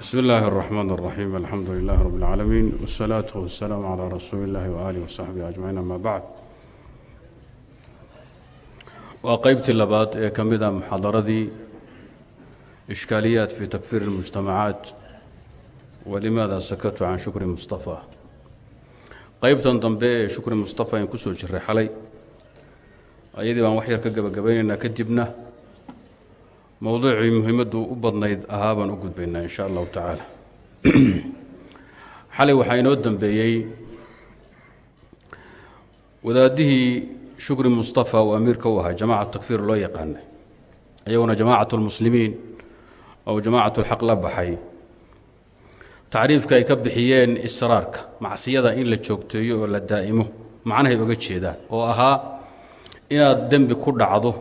bsmi اllahi الرحmn الرaxيim alxamdu lilah rb اlcaalamiin wالsalaaةu waالsalaam عlى rasuuli اllahi وaalih وsaxbihi ajmaciin ama bacd waa qeybtii labaad ee ka mida muxaadaradii ishkaaliyaat fi takfir اlmujtamacaat walimaada sakatu can shukri mustafa qeybtan dambe ee shukri mustafa ayn kusoo jiray xalay ayadii baan wax yar ka gebagabaynaynaa kadibna mowduucii muhiimaddu u badnayd ahaa baan u gudbaynaa in sha allahu tacaala. Xalay waxaa inoo dambeeyey wadaadihii shukri mustafa uu amiirka u ahaa jamacat takfiir loo yaqaanay iyaguna jamacat اlmuslimiin ou jamacat اlxaq la baxay. Tacriifka ay ka bixiyeen israarka macsiyada in la joogteeyo oo la daa'imo macnahay oga jeedaan oo ahaa inaad dembi ku dhacdo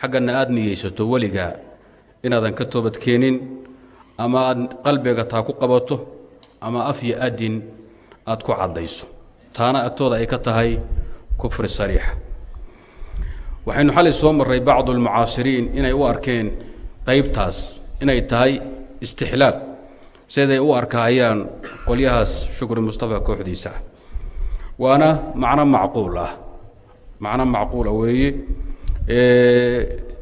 xaggana aada niyeysato weligaa inaadan ka toobadkeenin ama aad qalbiga taa ku qabato ama af yo adin aad ku caddayso. Taana agtooda ay ka tahay kufri sariixa waxaynu xalay soo marray bacdu almucaasiriin inay u arkeen qaybtaas inay tahay istixlaal siday u arkahayaan qolyahaas shukri mustafa kooxdiisa. Ah waana macno macquul ah. Macno macquula weeye.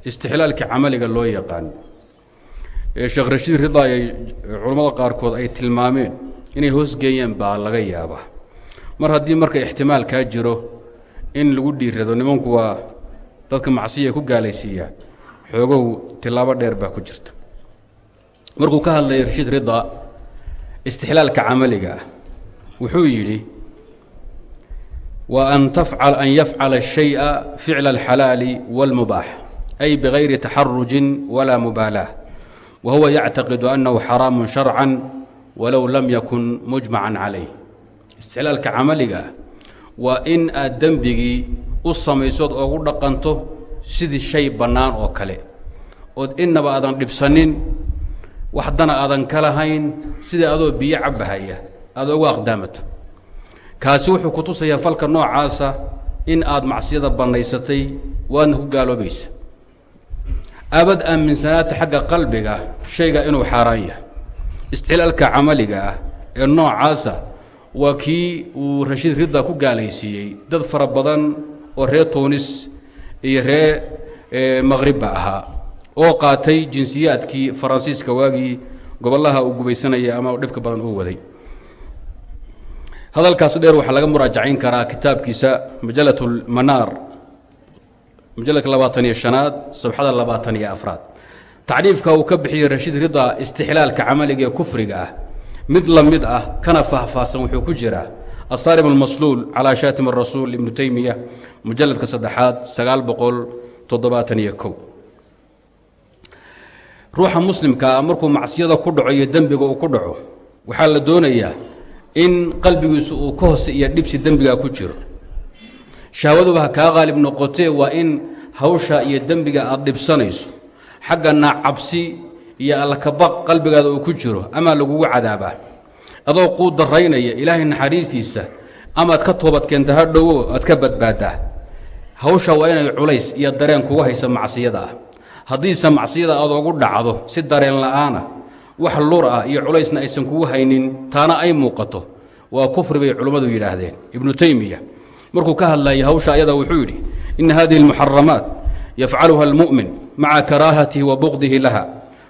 Istixlaalka camaliga loo yaqaan sheekh rashiid rida ay culammada qaarkood ay tilmaameen inay hoosgeeyeen baa laga yaabaa mar haddii marka ixtimaal kaa jiro in lagu dhiirado nimanku waa dadka macsiya ku gaalaysiiyaan xoogow tilaabo dheer baa ku jirta markuu ka hadlayay rashiid rida istixlaalka camaliga ah wuxuu yidhi wa an tafcal an yafcala الشhayءa ficla اlxalaali wاlmubaax ay bغayri taxarujin walaa mubaalaaة wa huwa yactaqidu annahu xaraamu sharcan walow lam yakun mujmacan calayh istixlaalka camaliga ah waa in aad dembigii u samaysood oogu dhaqanto sidii shay bannaan oo kale ood innaba aadan dhibsanin waxdana aadan ka lahayn sidai adoo biyo cabahaya aada ugu aqdaamato kaasi wuxuu ku tusayaa falka noocaasa in aad macsiyada bannaysatay waadna ku gaaloobaysa abad aaminsanaata xagga qalbiga shayga inuu xaaraan yahay. Istixlaalka camaliga ah ee noocaasa waa kii uu rashiid ridda ku gaalaysiiyey dad fara badan oo reer tuunis iyo reer maqhribba ahaa oo qaatay jinsiyaadkii faransiiska waagii gobollaha uu gubaysanaya ama dhibka badan uu waday. Hadalkaas dheer waxaa laga muraajacayn karaa kitaabkiisa majalat lmanaar majaladka labaatan iyo shanaad sabxada labaatan iyo afraad. Tacriifka uu ka bixiyey rashiid rida istixlaalka camaliga ee kufriga ah mid la mid ah kana faahfaahsan wuxuu ku jiraa asaarim almasluul calaa shaatim arasuul ibnu teymiya mujaladka saddexaad sagaal boqol toddobaatan iyo kow. Ruuxa muslimkaa markuu macsiyada ku dhaco iyo dembiga uu ku dhaco waxaa la doonayaa in qalbigiisu uu ka hoose iyo dhibsi dembigaa ku jiro shahwaduba ha kaa qaalib noqotee waa in hawsha iyo dembiga aad dhibsanayso. Xaggana cabsi iyo allakabaq qalbigaada uu ku jiro amaa lagugu cadaabaa. Adoo quu daraynaya ilaahay naxariistiisa amaad ka toobad keenta ha dhowo aad ka badbaaddaa hawsha waa inay culays iyo dareen kugu haysa macsiyada ah. Haddiise macsiyada aad ugu dhacdo si dareen la'aana wax lur ah iyo culaysna aysan kugu haynin taana ay muuqato. Waa kufri bay culummadu yidhaahdeen. Ibnu teymiya markuu ka hadlayay hawsha ayada wuxuu yidhi ina hadihi اlmuxaramaat yafcaluha اlmu'min maca karaahatihi wa bugdihi laha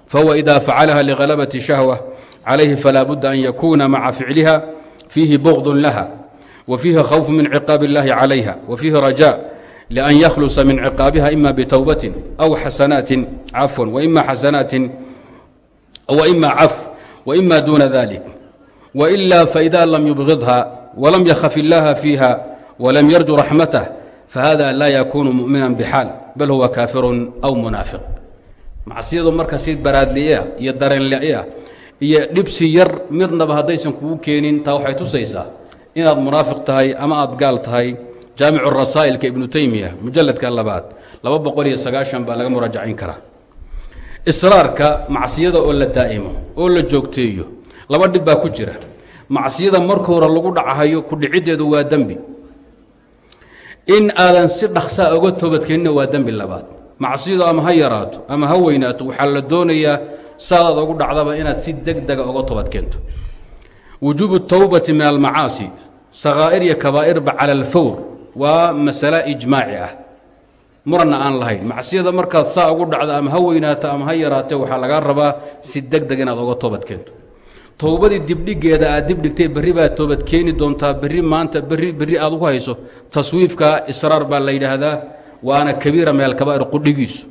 fahuwa ida facalaha lihalabati shahwa calayhi falaa budda an yakuna maca ficliha fiihi bugd laha wa fiihi khawfu min ciqaab اllahi calayha wa fiihi raja lian yakhlusa min ciqaabiha ima bitowbatin aw xasanaatin cafwan waima xasanaatin وإma caf وإma duna ذلك وإلا فإida lm يbغضha وlm ykف الlaha فيha walam yarju raxmatah fahada laa yakuunu mumina bxaal bal huwa kaafirun aw munaafiq macsiyadu marka si baraadliah iyo dareenlia iyo dhibsi yar midnaba haddaysan kugu keenin taa waxay tusaysaa inaad munaafiq tahay ama aad gaal tahay jaamicu rasaa'ilka ibnu teymiya mujalladka labaad laba boqol iyo sagaashan baa laga muraajacayn karaa israarka macsiyada oo la daa'imo oo la joogteeyo laba dhib baa ku jira macsiyada marka hore lagu dhacahayo ku dhicitdeedu waa dembi in aadan si dhaksaa oga toobadkeenina waa dembi labaad. Macsiyadu ama ha yaraato ama ha weynaato waxaa la doonayaa saadaad ugu dhacdaba inaad si deg dega oga toobad keento wujuubu towbati min almacaasi sakaa'ir iyo kabaa'irba cala alfawr waa masale ijmaaci ah. Muranna aan lahayn macsiyada markaad saa ugu dhacdo ama ha weynaato ama ha yaraatee waxaa lagaa rabaa si deg deg inaad oga toobad keento towbadii dibdhigeeda aad dibdhigtay berri baad toobad keeni doontaa berri maanta berri berri aad ugu hayso taswiifka israar baa la yidhaahdaa waana kabiira meel kabaa'ir qudhigiisu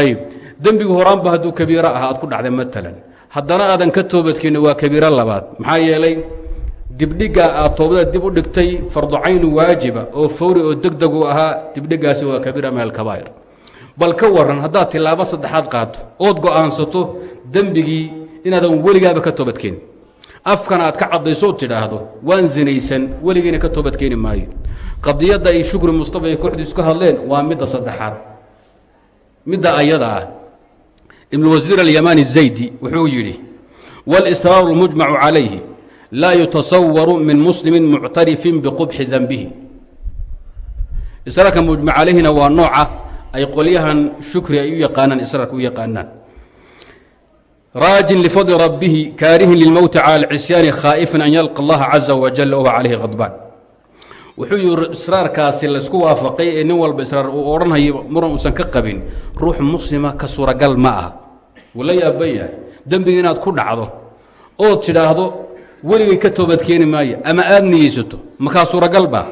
ayib dembigu horaanba hadduu kabiiro aha aad ku dhacday matalan haddana aadan ka toobadkeenni waa kabiiro labaad maxaa yeelay dibdhigaa aad toobada dib u dhigtay fardu caynu waajiba oo fawri oo deg deg u ahaa dibdhigaasi waa kabiira min alkabaa'ir bal ka waran haddaad tilaabo saddexaad qaato ood go'aansato dembigii inaadan weligaaba ka toobadkeenin afkana aad ka caddayso od tidhaahdo waan zinaysan weligiina ka toobadkeeni maayo. Qadiyadda ay shukri mustafa iyo kooxdiisu ka hadleen waa midda saddexaad. Midda ayada ah ibnuwasiir alyamani zaydi wuxuu yidhi wاlsraaru اlmujmacu calayhi laa yutasawaru min muslimi muctarifin biqubxi danbihi israarka mujmac calayhina waa nooca ay qolyahan shukri ay u yaqaanaan israarka u yaqaanaan raajin lifadli rabbihi kaarihin lilmowti cala alcisyaani khaa'ifan an yalqa allaha caza wajal wahuwa calayhi qadbaan wuxuu yihi israarkaasi laysku waafaqay ee nin walba israar uu odhanhayo muran uusan ka qabin ruux muslima ka suuragal ma aha. Wuu la yaaban yahay. Dembiga inaad ku dhacdo ood tidhaahdo weligay ka toobadkeeni maayo ama aad niyeysato makaa suuragal baa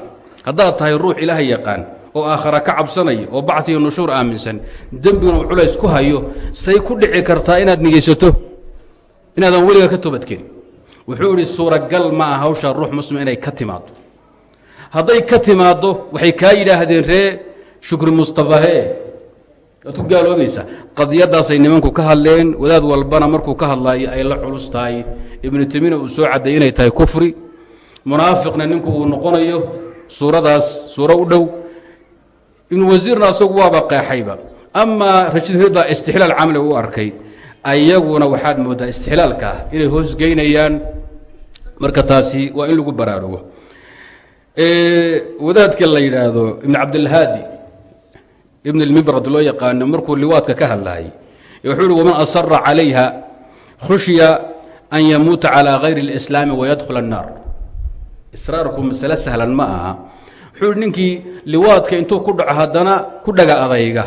haddaad tahay ruux ilaahay yaqaan oo aakhara ka cabsanaya oo bactiga nushuur aaminsan dembiguna uu culays ku hayo say ku dhici kartaa inaad niyeysato inaadan weliga ka toobadkeenin wuxuu idhi suuragal ma aha hawshaa ruux muslim inay ka timaado hadday ka timaaddo waxay kaa yidhaahdeen ree shukri mustafahe waad ku gaaloobaysaa qadiyadaasay nimanku ka hadleen wadaad walbana markuu ka hadlaayo ay la culus tahay. Ibnu temiina uu soo cadday inay tahay kufri. Munaafiqna ninku uu noqonayo. Suuradaas suuro u dhow ibnu wasiirna asagu waaba qeexayba amaa rashid rida istixlaal camali u arkay ayaguna waxaad mooddaa istixlaalka ah inay hoosgeynayaan marka taasi waa in lagu baraarugo wadaadka la yidhaahdo ibn cabdilhaadi ibn اlmibrad loo yaqaano markuu liwaadka ka hadlaayay wuxuu uhi waman asara calayha khushiya an yamuuta calى gayri اlإslaami wayadkhul الnaar israarku masale sahlan ma aha wuxuu hi ninkii liwaadka intuu ku dhaco haddana ku dhaga adayga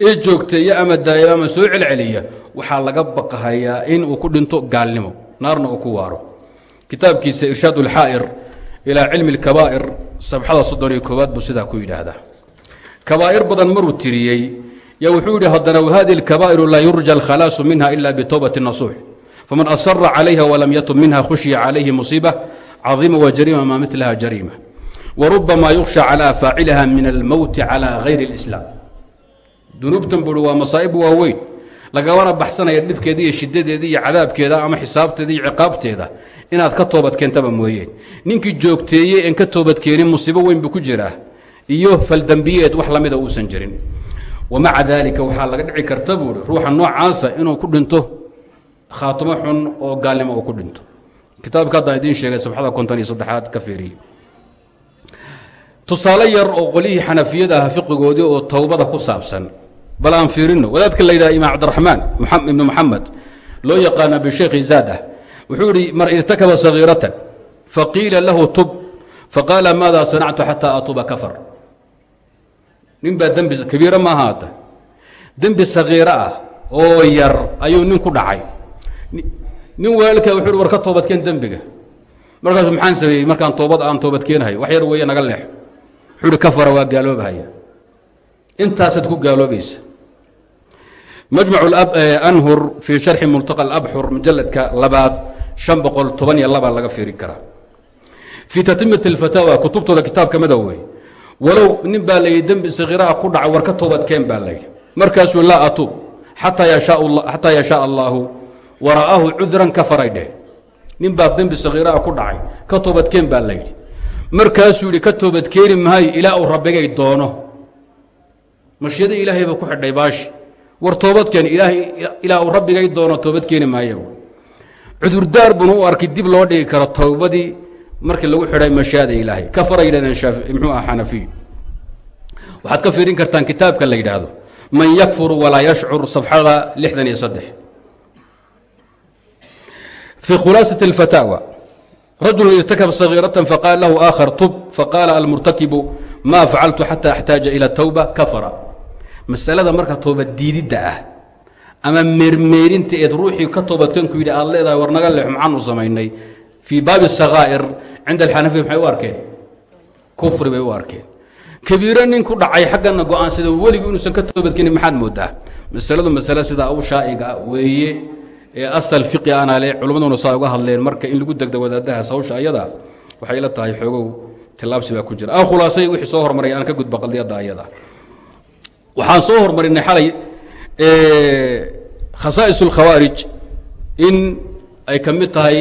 ee joogteeya ama daaya ama soo celceliya waxaa laga baqahayaa in uu ku dhinto gaalnimo naarna uu ku waaro kitaabkiisa irshaad اlxaa'ir ilaa cilmi اlkabaa'ir sabxada soddon iyo koowaad buu sidaa ku yidhaahdaa kabaa'ir badan maruu tiriyey yaa wuxuu yidhi haddana wahadihi اlkabaa'iru laa yurja alkhalaasu minha ila bitowbati nasuux faman asara calayha walam yatub minha khushiya calayhi musiiba cadiima wa jariima maa milaha jariima warubama yukhsha calaa faaciliha min almowti calaa hayri اlislaam dunuubtan buui waa masaa'ib waaweyn lagamana baxsanaya dhibkeeda iyo shidadeeda iyo cadaabkeeda ama xisaabteeda iyo ciqaabteeda inaad ka toobad keentaba mooyeen ninkii joogteeyey een ka toobadkeenin musiibo weyn buu ku jiraa iyo faldembiyeed wax lamida uusan jirin wamaca daalika waxaa laga dhici karta buuhi ruuxa noocaasa inuu ku dhinto khaatimo xun oo gaalnimo uu ku dhinto kitaabka haddaan idiin sheegay sabxada kontan iyo saddexaad ka fiiriye tusaale yar oo qolyihii xanafiyada ah fiqigoodii oo towbada ku saabsan. Bal aan fiirino wadaadka la yidhaha imaam cabdiraxmaan ibnu moxamed loo yaqaana bisheekhi zaad wuxuu idhi mar irtakaba sagiiratan faqiila lahu tub faqaala maada sanactu xataa atuuba kafar. Nin baa dembi kabiira ma ahaata dembi sagiiro ah oo yar ayuu nin ku dhacay. Nin walaalkaa wuxu uhi war ka toobadkeen dembiga. Markaasu maxaan sameeyey? Markaan toobad aan toobadkeenahay. Wax yar weeye naga leexo wuxuu uhi kafara waa gaaloobahaya intaasaad ku gaaloobaysa majmac anhur fii sharxi multaqa alabxur mujaladka labaad شhan boqol toban iyo labaa laga fiiri karaa fii tatimati اlfataawa kutubtooda kitaabka madowey walow nin baa layidhi dembi sakiiraha ku dhacay war ka toobadkeen baa layidhi markaasuu laa atuub xataa yashaء allaahu wara'aahu cudran kafaray dheh nin baa dembi sakiiraha ku dhacay ka toobadkeen baa layidhi markaasuu yidhi ka toobadkeeni maayo ilaa uu rabbigay doono. Mashiyada ilaahay buu ku xidhay baashi. War toobadkeen ilaa uu rabbigay doono toobadkeeni maayo cudurdaar buuna u arkay dib loo dhigi karo towbadii markii lagu xidhay mashiada ilaahay. Ka fara yidhahdeen mxuu ah xanafiyu waxaad ka fiirin kartaan kitaabka la yidhaahdo man yakfuru walaa yashcur safxada lixdan iyo saddex. Fii khulaasaة اlfataawa rajulu irtakab sagiiratan faqaala lahu aakhar tub faqaala almurtakibu ma facaltu xata axtaaja ila tawba kafara masalada marka toobad diididda ah ama meermeerinta eed ruuxii ka toobadkanku yidhi aad leedahay war naga leexo maxaan u samaynay fii baabi الsakaa'ir cinda alxanafiya maxay u arkeen kufri bay u arkeen kabiiro nin ku dhacay xaggana go'aansada weligu inuusan ka toobadkenin maxaad moodaa masaladu masale sidaa u shaa'iga weeye ee asal fiqi ana le culummaduna saa uga hadleen marka in lagu degda wadaadahaas hawsha ayada waxay la tahay xoogow tilaabsi baa ku jira. Aan khulaasay wixii soo hormaray aan ka gudba qadiyadda ayada. Waxaan soo hormarinay xalay khasaa'is اlkhawaarij in ay ka mid tahay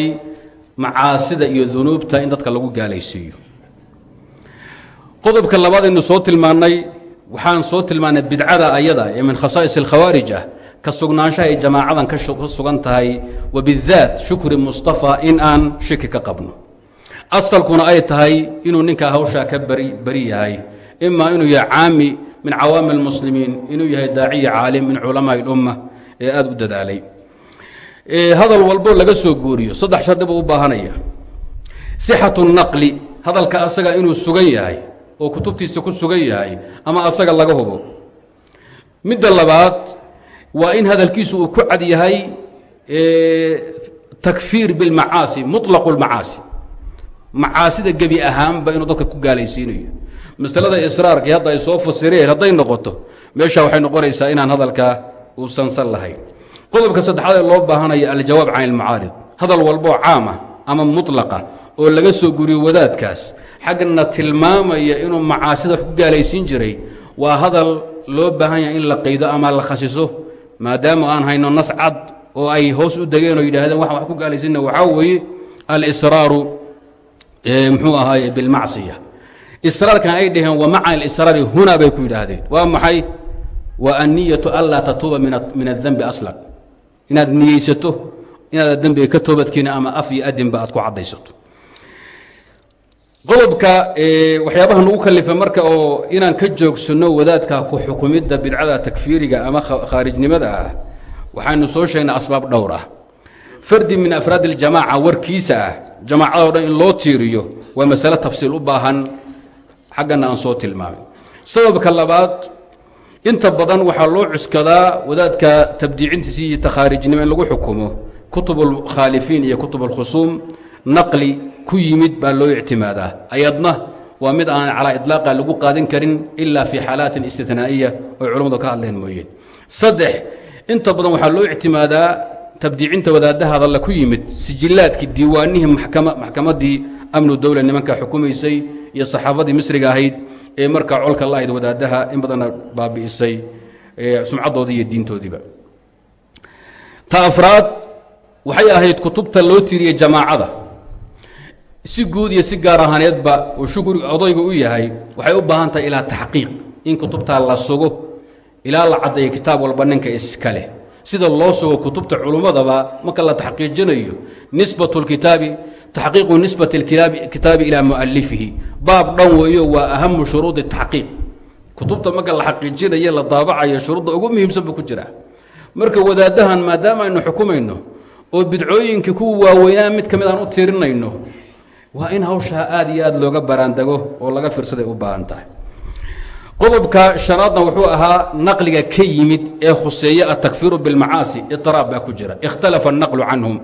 macaasida iyo dunuubta in dadka lagu gaalaysiiyo. Qodobka labaad aynu soo tilmaannay waxaan soo tilmaannay bidcada ayada ee min khasaa'is اlkhawaarij ah ka sugnaanshaha ay jamaacadan ka sugan tahay wa bidaat shukri mustafa in aan shiki ka qabno. Asalkuna ay tahay inuu ninkaa hawshaa ka beri yahay. Imaa inuu yahay caami min cawaami اlmuslimiin inuu yahay daaciya caalim min culamaai اlumma ee aada u dadaalay. Hadal walbo laga soo guuriyo saddex shardi buu u baahanaya. Sixatu naqli hadalka asaga inuu sugan yahay oo kutubtiisa ku sugan yahay ama asaga laga hubo. Midda labaad waa in hadalkiisu uu ku cad yahay takfiir bilmacaasi muطlaqu اlmacaasi macaasida gebi ahaanba inuu dadka ku gaalaysiinayo. Masalada israarkii hadda ay soo fasireen hadday noqoto meesha waxay noqonaysaa inaan hadalkaa uusan san lahayn. Qodobka saddexaad ee loo baahanaya aljawaab can ilmacaarid hadal walboo caama ama mutlaqa oo laga soo guriyo wadaadkaas. Xaggana tilmaamaya inuu macaasida wax ku gaalaysiin jiray. Waa hadal loo baahan yahay in la qaydo ama la khasiso maadaama aan hayno nas cad oo ay hoos u degeen oo yidhahdeen waxaan wax ku gaalaysiina waxaa weeye alsraaru muxuu ahaaye bilmacsiya. Israarkan ay dhaheen wa maca alisraari hunaa bay ku yidhaahdeen. Waa maxay? Wa anniyatu anlaa tatuuba min adembi aslan inaad niyeysato inaad dembiga ka toobadkeeni ama af iyo adinba aad ku caddaysato qodobka waxyaabaha nagu kalifa marka oo inaan ka joogsanno wadaadka ku xukumidda bidcada takfiiriga ama khaarijnimada ah waxaynu soo sheegnay asbaab dhowr ah fardi min afraad اljamaaca warkiisa ah jamaacadoo dhan in loo tiiriyo waa masale tafsiil u baahan xaggana aan soo tilmaamay sababka labaad inta badan waxaa loo cuskadaa wadaadka tabdiicintiisi iyo takhaarijnimo in lagu xukumo kutub اlkhaalifiin iyo kutub اlkhusuum naqli ku yimid baa loo ictimaadaa. Ayadna waa mid aan calaa iطlaaqa lagu qaadan karin ila fi xaalaatin istitnaa'iya oy culammadu ka hadleen mooyeen saddex inta badan waxaa loo ictimaadaa tabdiicinta wadaadaha hadalla ku yimid sijilaadkii diiwaanihii maxkamaddii amnu dowla nimanka xukumaysay iyo saxaafadii misriga ahayd ee markaa colka la ahayd wadaadaha in badanna baabi'isay sumcaddoodii iyo diintoodiiba. Ta afraad waxay ahayd kutubta loo tiriyey jamaacada si guud iyo si gaar ahaaneedba uu shukri odayga u yahay waxay u baahan tahay ilaa taxqiiq in kutubtaa la sugo ilaa la caddeeyo kitaab walba ninka iska leh. Sida loo sugo kutubta culummadaba marka la taxqiijinayo nisbat اlkitaabi taxqiiqu nisbat اlkitaabi ilaa mu'alifihi baab dhan weeyo waa ahamu shuruudi taxqiiq. Kutubta marka la xaqiijinayo la daabacayo shuruudda ugu muhiimsan buu ku jiraa marka wadaadahan maadaama aynu xukumayno oo bidcooyinkii kuwa waaweynaa mid ka mid aan u tirinayno waa in hawshaa aad iyo aad looga baraandego oo laga fiirsaday u baahan tahay qodobka shanaadna wuxuu ahaa naqliga ka yimid ee khuseeya atakfiiru bilmacaasi iطraab baa ku jira ikhtalafa الnaqlu canhum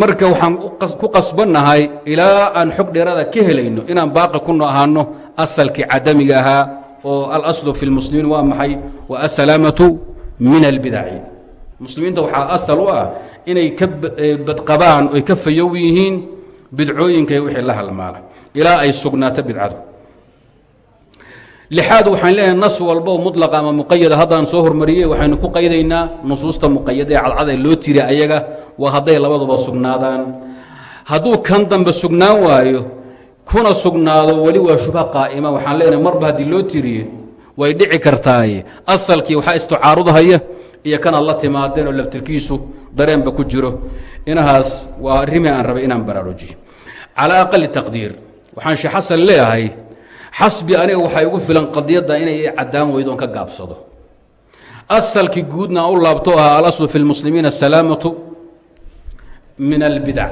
marka waxaan ku qasbannahay ilaa aan xog dheeraada ka helayno inaan baaqi ku ahaano asalkii cadamiga ahaa oo alaslu fi اlmuslimiin waa maxay wa asalaamatu min albidaci muslimiinta waxaa asal u ah inay ka badqabaan oy ka fayow yihiin bidcooyinka wixii la halmaala ilaa ay sugnaato bidcadu. Lixaad waxaan leenahay nas walbo mulaqa ama muqayada haddaan soo hormariyey waxaynu ku qaydaynaa nusuusta muqayada ee cadcada loo tiri ayaga waa hadday labaduba sugnaadaan. Hadduu kan dambe sugnaan waayo kuna sugnaado weli waa shubha qaa'ima. Waxaan leenahay marba haddii loo tiriye way dhici kartaaye. Asalkii waxaa isticaarudhaya iyo kanaad la timaadeen oo laftirkiisu dareenba ku jiro. Inahaas waa arrimii aan rabay inaan baraarujiyo calaa aqali taqdiir waxaan sheekh xasan leeyahay xasbi aniga waxaa igu filan qadiyadda inay caddaan weydoon ka gaabsado. Asalkii guudna u laabto ahaa alaslu fi lmuslimiina asalaamatu min albidac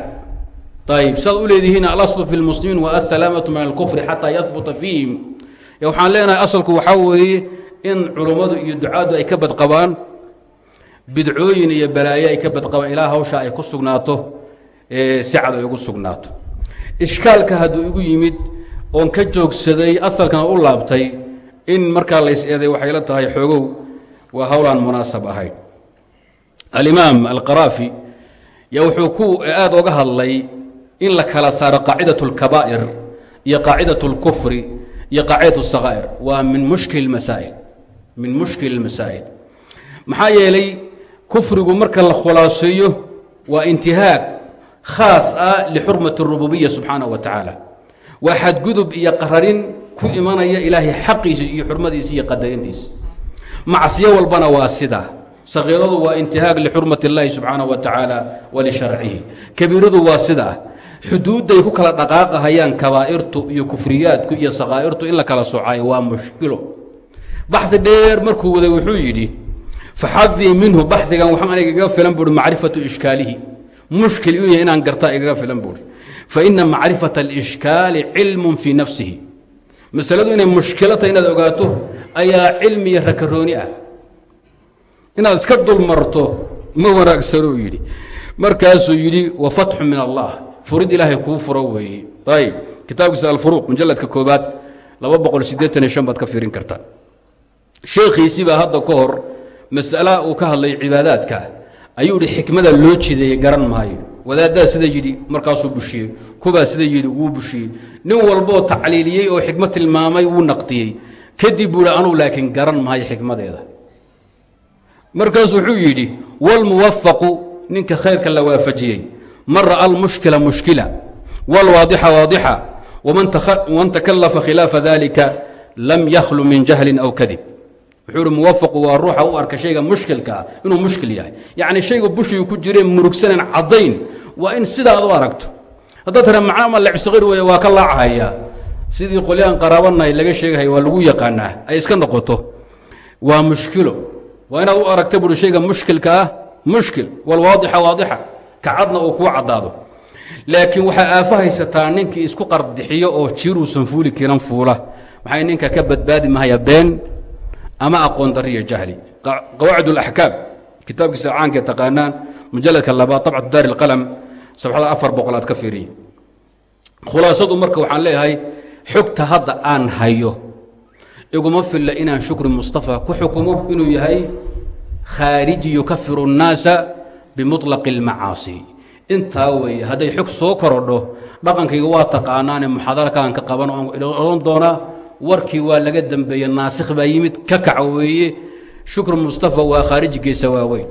ayib saad u leedihiin alaslu fi lmuslimiin wa asalaamatu min alkufri xataa yahbuta fiihim waxaan leenahay asalku waxaa weeye in culummadu iyo ducaaddu ay ka badqabaan bidcooyin iyo balaayo ay ka badqabaan ilaa hawsha ay ku sugnaato si cad ay ugu sugnaato ishkaalka hadduu igu yimid oon ka joogsaday asalkana u laabtay in markaa lays eeday waxay la tahay xoogow waa howlaan munaasab ahayn alimaam alqaraafi yaa wuxuu ku aada oga hadlay in la kala saaro qaacidaة اlkabaa'ir iyo qaacidaة اlkufri iyo qaacidaة الsakaa'ir waa min mushkil masaa'il min mushkil اmasaa'il maxaa yeelay kufrigu marka la khulaaseeyo waa intihaag khaas ah lixurmaة الrububiya subxaanaه wa tacaala waa xadgudub iyo qararin ku imanaya ilaahay xaqiisa iyo xurmadiisa iyo qadarintiisa macsiyo walbana waa sidaa sakiiradu waa intihaag lixurmat اllahi subxaanaه wa tacaala walisharcihi kabiiradu waa sidaa xuduudday ku kala dhaqaaqahayaan kabaa'irtu iyo kufriyaadku iyo sakaa'irtu in la kala socayo waa mushkilo baxdi dheer markuu waday wuxuu yidhi faxadii minhu baxdigan waxaa aniga igaga filan buui macrifatu ishkaalihi mushkil inuu yahay inaan gartaa igaga filan buui faina macrifaة اlishkaali cilmu fii nafsihi. Masaladu inay mushkilo tahay inaad ogaato ayaa cilmi iyo rakarooni ah. Inaad iska dulmarto ma wanaagsanuu yidhi. Markaasuu yidhi wafatxu min allah. Furid ilaahay kuu furo weeye. Ayb kitaabkiisa alfuruq mujaladka koobaad baad ka fiirin kartaa sheekhiisii baa hadda ka hor masala uu ka hadlay cibaadaadka ayuu ihi xikmada loo jideeyey garan maayo. Wadaaddaa sida yidhi markaasuu bushiyey. Kubaa sida yidhi wuu bushiyey. Nin walboo tacliiliyey oo xikmo tilmaamay wuu naqdiyey. Kadib buu hi anugu laakiin garan maayo xikmadeeda. Markaasu wuxuu yidhi wاlmuwafaqu ninka khayrka la waafajiyey man ra'a almushkila mushkila wاlwaadixa waadixa waman takalafa khilaafa dalika lam yakhlu min jahlin aw kadib wuxuu hi muwafaqu waa ruuxa u arka shayga mushkilkaa inuu mushkil yahay. Yacni shaygu bushigu ku jireen murugsanan caddayn waa in sidaa ad u aragto. Haddaad tara macna ma lebsaqir wey waa ka laachaya sidii qolyahan qaraabanahay laga sheegahaya waa lagu yaqaanaa ay iska noqoto. Waa mushkilo waa inaad u aragta buui shayga mushkilka ah mushkil walwaadixa waadixa kacadna uu kuu caddaado. Laakiin waxaa aafo ninkii isku qardixiyo oo jiiruusan fuuli kiran fuula. Maxay ninka ka badbaadi mahaya been ama aqoon dariyo jahli qawaacid اlaxkaam kitaabkiisa caankee taqaanaan mujaladka labaad abcat daar اlqalm sabxada afar boqol aad ka fiiriye khulaasadu marka waxaan leeyahay xogta hadda aan hayo iguma filla inaan shukri mustafa ku xukumo inuu yahay khaariji yukafiru الnaasa bimuطlaqi اlmacaasi intaa weeye hadday xog soo korodho dhaqankayga waa taqaanaane muxaadarkaan ka qaban oon doonaa warkii waa laga dembeeye naasikh baa yimid ka kaca shukr mustafa waa khaariji waaweyn.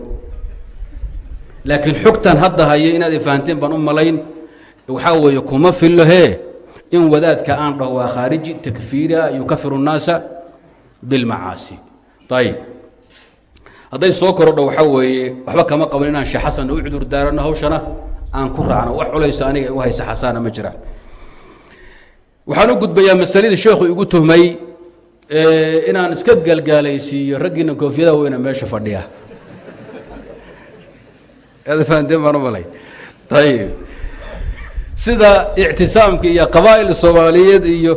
Laakiin xogtan hadda haya inaad ifahanteen baan u malayn waxaa weeye kuma fillahe. In wadaadka aan dhaho waa khaariji takfiira yukafiru اnnaasa biاlmacaasi ayib hadday soo korodho waxaa weeye waxba kama qaban inaan sheekh xasanna u cudur daarano hawshana aan ku raacno. Wax culayso aniga igu haysa xasaana ma jiraan waxaan u gudbayaa masaladii sheekhu igu tuhmay inaan iska gaalgaalaysiiyo raggiina koofiyada weyna meesha fadhiya. Fahanteen baan u malay. Ayib sida ictisaamka iyo qabaa'il soomaaliyeed iyo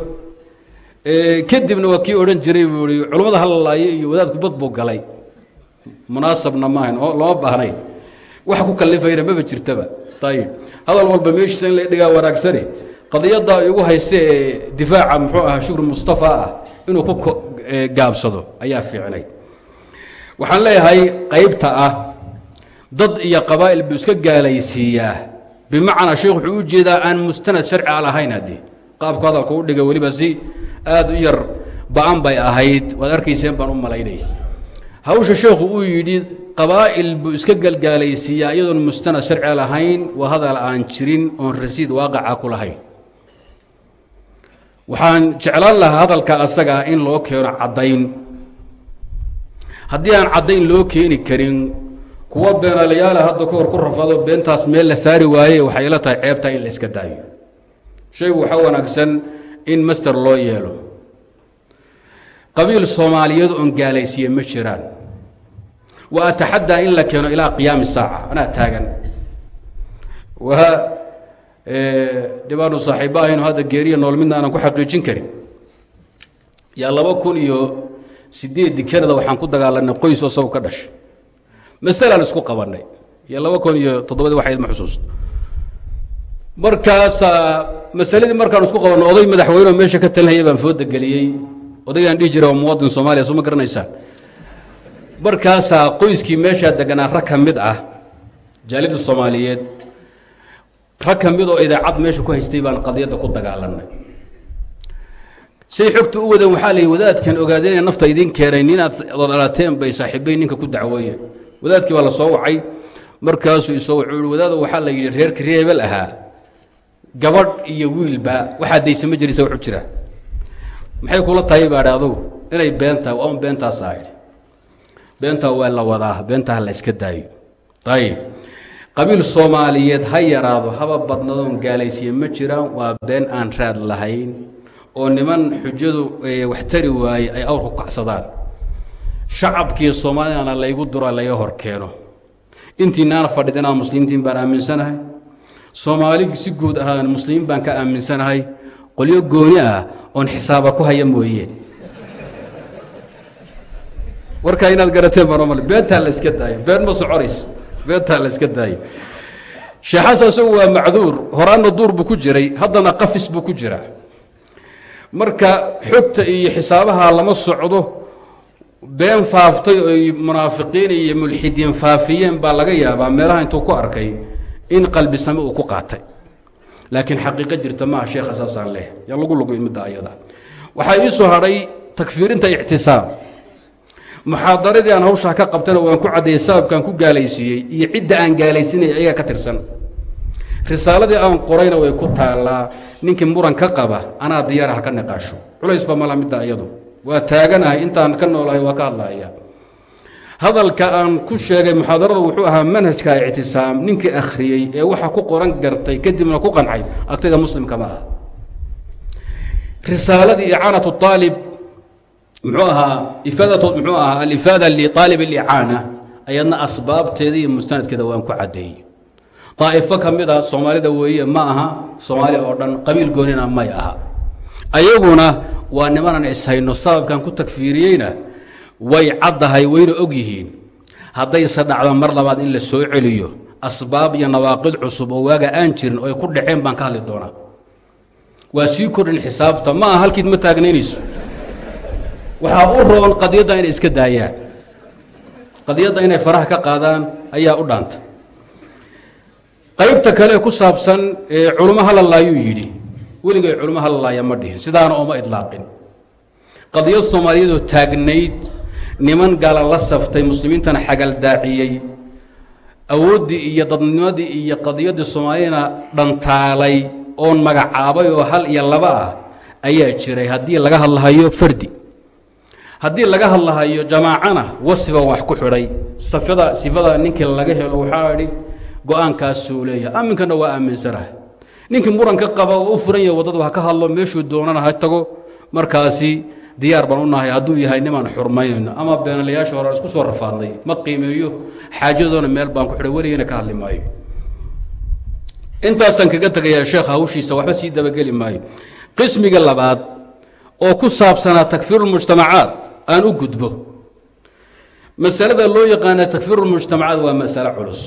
kadibna waa kii odhan jiray buu i culammada halalaayo iyo wadaadku bad buu galay. Munaasabna maahayn oo lama baahnayn. Wax ku kalifayna maba jirtaba. Ayib hadal walba meeshiisa in la dhigaa wanaagsane qadiyadda igu hayse ee difaaca muxuu ahaa shukri mustafa ah inuu ku gaabsado ayaa fiicnayd waxaan leeyahay qaybta ah dad iyo qabaa'il buu iska gaalaysiiyaa. Bimacnaa sheekh wuxuu u jeedaa aan mustanad sharci a lahayn haddii. Qaabku hadalku u dhiga weliba si aad u yar ba'an bay ahayd waad arkayseen baan u malaynaya hawsha sheekhu uu yidhi qabaa'il buu iska galgaalaysiiyaa iyadoon mustanad sharci lahayn waa hadal aan jirin oon rasiid waaqaca ku lahayn waxaan jeclaan lahaa hadalka asagaa in loo keeno caddayn. Haddii aan caddayn loo keeni karin kuwa beenalayaala hadda ka hor ku rafado beentaas meel la saari waaye waxay ila tahay ceebtaa in la iska daayo. Shaygu waxaa wanaagsan in master loo yeelo. Qabiil soomaaliyeed oon gaalaysiiye ma jiraan. Wa ataxaddaa in la keeno ilaa qiyaami saaca anaa taagan waa dhibaanu saaxiiba ahaynu hadda geeriya nool midna aanan ku xaqiijin karin. Yaa laba kun iyo sideeddi kanada waxaan ku dagaalanay qoys isago ka dhashay. Masalaan isku qabanay iyo laba kun iyo toddobadii waxayd ma xusuusto markaasaa masaladii markaan isku qabanno oday madaxweyneo meesha ka talinhaya baan fooda geliyey. Odaygaan dhihi jira waa muwadin soomaaliya soo ma garanaysaan. Markaasaa qoyskii meeshaa deganaa rag ka mid ah jaalida soomaaliyeed rag ka mid oo idaacad meesha ku haystay baan qadiyadda ku dagaalanay. Say xogta u wadeen waxaa layihi wadaadkan ogaadeen inay nafta idiin keenay ninaad dhalateen bay saaxiibbay ninka ku dacweeyeen wadaadkii baa la soo wacay. Markaasuu isoo wuxuu ihi wadaado waxaa la yidhi reerka reebel ahaa. Gabadh iyo wiilba waxaa daysama jiraysa waxu jira maxay kula tahay baa dhi adugu inay beentaa waa un beentaasaa idhi beentaa waa la wadaa beentaa ha la yska daayo. Ayib qabiil soomaaliyeed ha yaraado haba badnadoon gaalaysiye ma jiraan waa been aan raad lahayn oo niman xujadu wax tari waaye ay awr ku kacsadaan. Shacabkii soomaalidana laygu duro laga hor keeno. Intiinaana fadhid inaad muslimiintiin baan aaminsanahay. Soomaali si guud ahaan muslimiin baan ka aaminsanahay. Qolyo gooni ah oon xisaaba ku haya mooyeen. Warkaa inaad garateen baromal beentaa la iska daayo. Been ma soconayso beentaa la iska daayo. Sheexaas isagu waa macduur. Horaanna duur buu ku jiray. Haddana qafis buu ku jiraa. Marka xogta iyo xisaabaha lama socdo been faaftay oy munaafiqiin iyo mulxidiin faafiyeen baa laga yaabaa meelaha intuu ku arkay in qalbisame uu ku qaatay. Laakiin xaqiiqo jirta maaha sheekha saasaan leh. Yaa lagu lugo midda ayada. Waxaa ii soo hadhay takfiirinta ictisaam muxaadaradii aan hawshaa ka qabtana waan ku caddeeyey sababkaan ku gaalaysiiyey iyo cidda aan gaalaysinaya iyaga ka tirsan. Risaaladii aan qorayna way ku taallaa ninkii muran ka qaba anaa diyaara ha ka niqaasho. Culaysba mala midda iyadu. Waa taaganahay intaan ka noolahay waa ka hadlahaya hadalka aan ku sheegay muxaadarada wuxuu ahaa manhajka ictisaam ninkii akhriyey ee waxa ku qoran gartay kadibna ku qancay agtayda muslimka ma ah risaaladii icaanatu aalib muxuu ahaa ifaadatu muxuu ahaa alifaada liaalib alicaana ayadna asbaabteeda iyo mustanadkeeda waan ku caddeeyey. Daa'ifo ka mid a soomaalida weeye ma aha soomaali oo dhan qabiil goonina may aha. Ayaguna waa nimanan ishayno sababkan ku takfiiriyeyna way caddahay wayna og yihiin. Haddayse dhacdo mar labaad in la soo celiyo asbaab iyo nawaaqid cusub oo waaga aan jirin oo ay ku dhaceen baan ka hadli doonaa. Waa sii kordhin xisaabta. Ma aha halkiid ma taagnaynayso waxaa u roon qadiyadda inay iska daayaan. Qadiyadda inay faraha ka qaadaan ayaa u dhaanta. Qaybta kale ku saabsan culummo halalaayuu yidhi weligay culummo halalaaya ma dhihin sidaana ooma idlaaqin. Qadiyad soomaaliyeedoo taagnayd niman gaala la saftay muslimiintana xagaldaaciyey awooddii iyo dadnimadii iyo qadiyaddii soomaaliyana dhantaalay oon magacaabay oo hal iyo laba ah ayaa jiray. Haddii laga hadlahayo fardi haddii laga hadlahayo jamaacana wasfiba wax ku xidhay. Safada sifada ninkii laga helo waxaa idhi go'aankaasuu leeyahay aminkana waa aaminsanahay. Ninkii muranka qaba oo u furan yahay waddadu ha ka hadlo meeshuu doonana ha tago. Markaasi diyaar baan u nahay hadduu yahay nimaan xurmaynayno ama beenalayaasha hore isku soo rafaadnay ma qiimeeyo. Xaajadoona meel baan ku xidhay weligana ka hadli maayo. Intaasaan kaga tegayaa sheekha hawshiisa waxba sii dabageli maayo. Qismiga labaad oo ku saabsanaa takfiirulmujtamacaat aan u gudbo. Masalada loo yaqaana takfiirulmujtamacaat waa masale culus.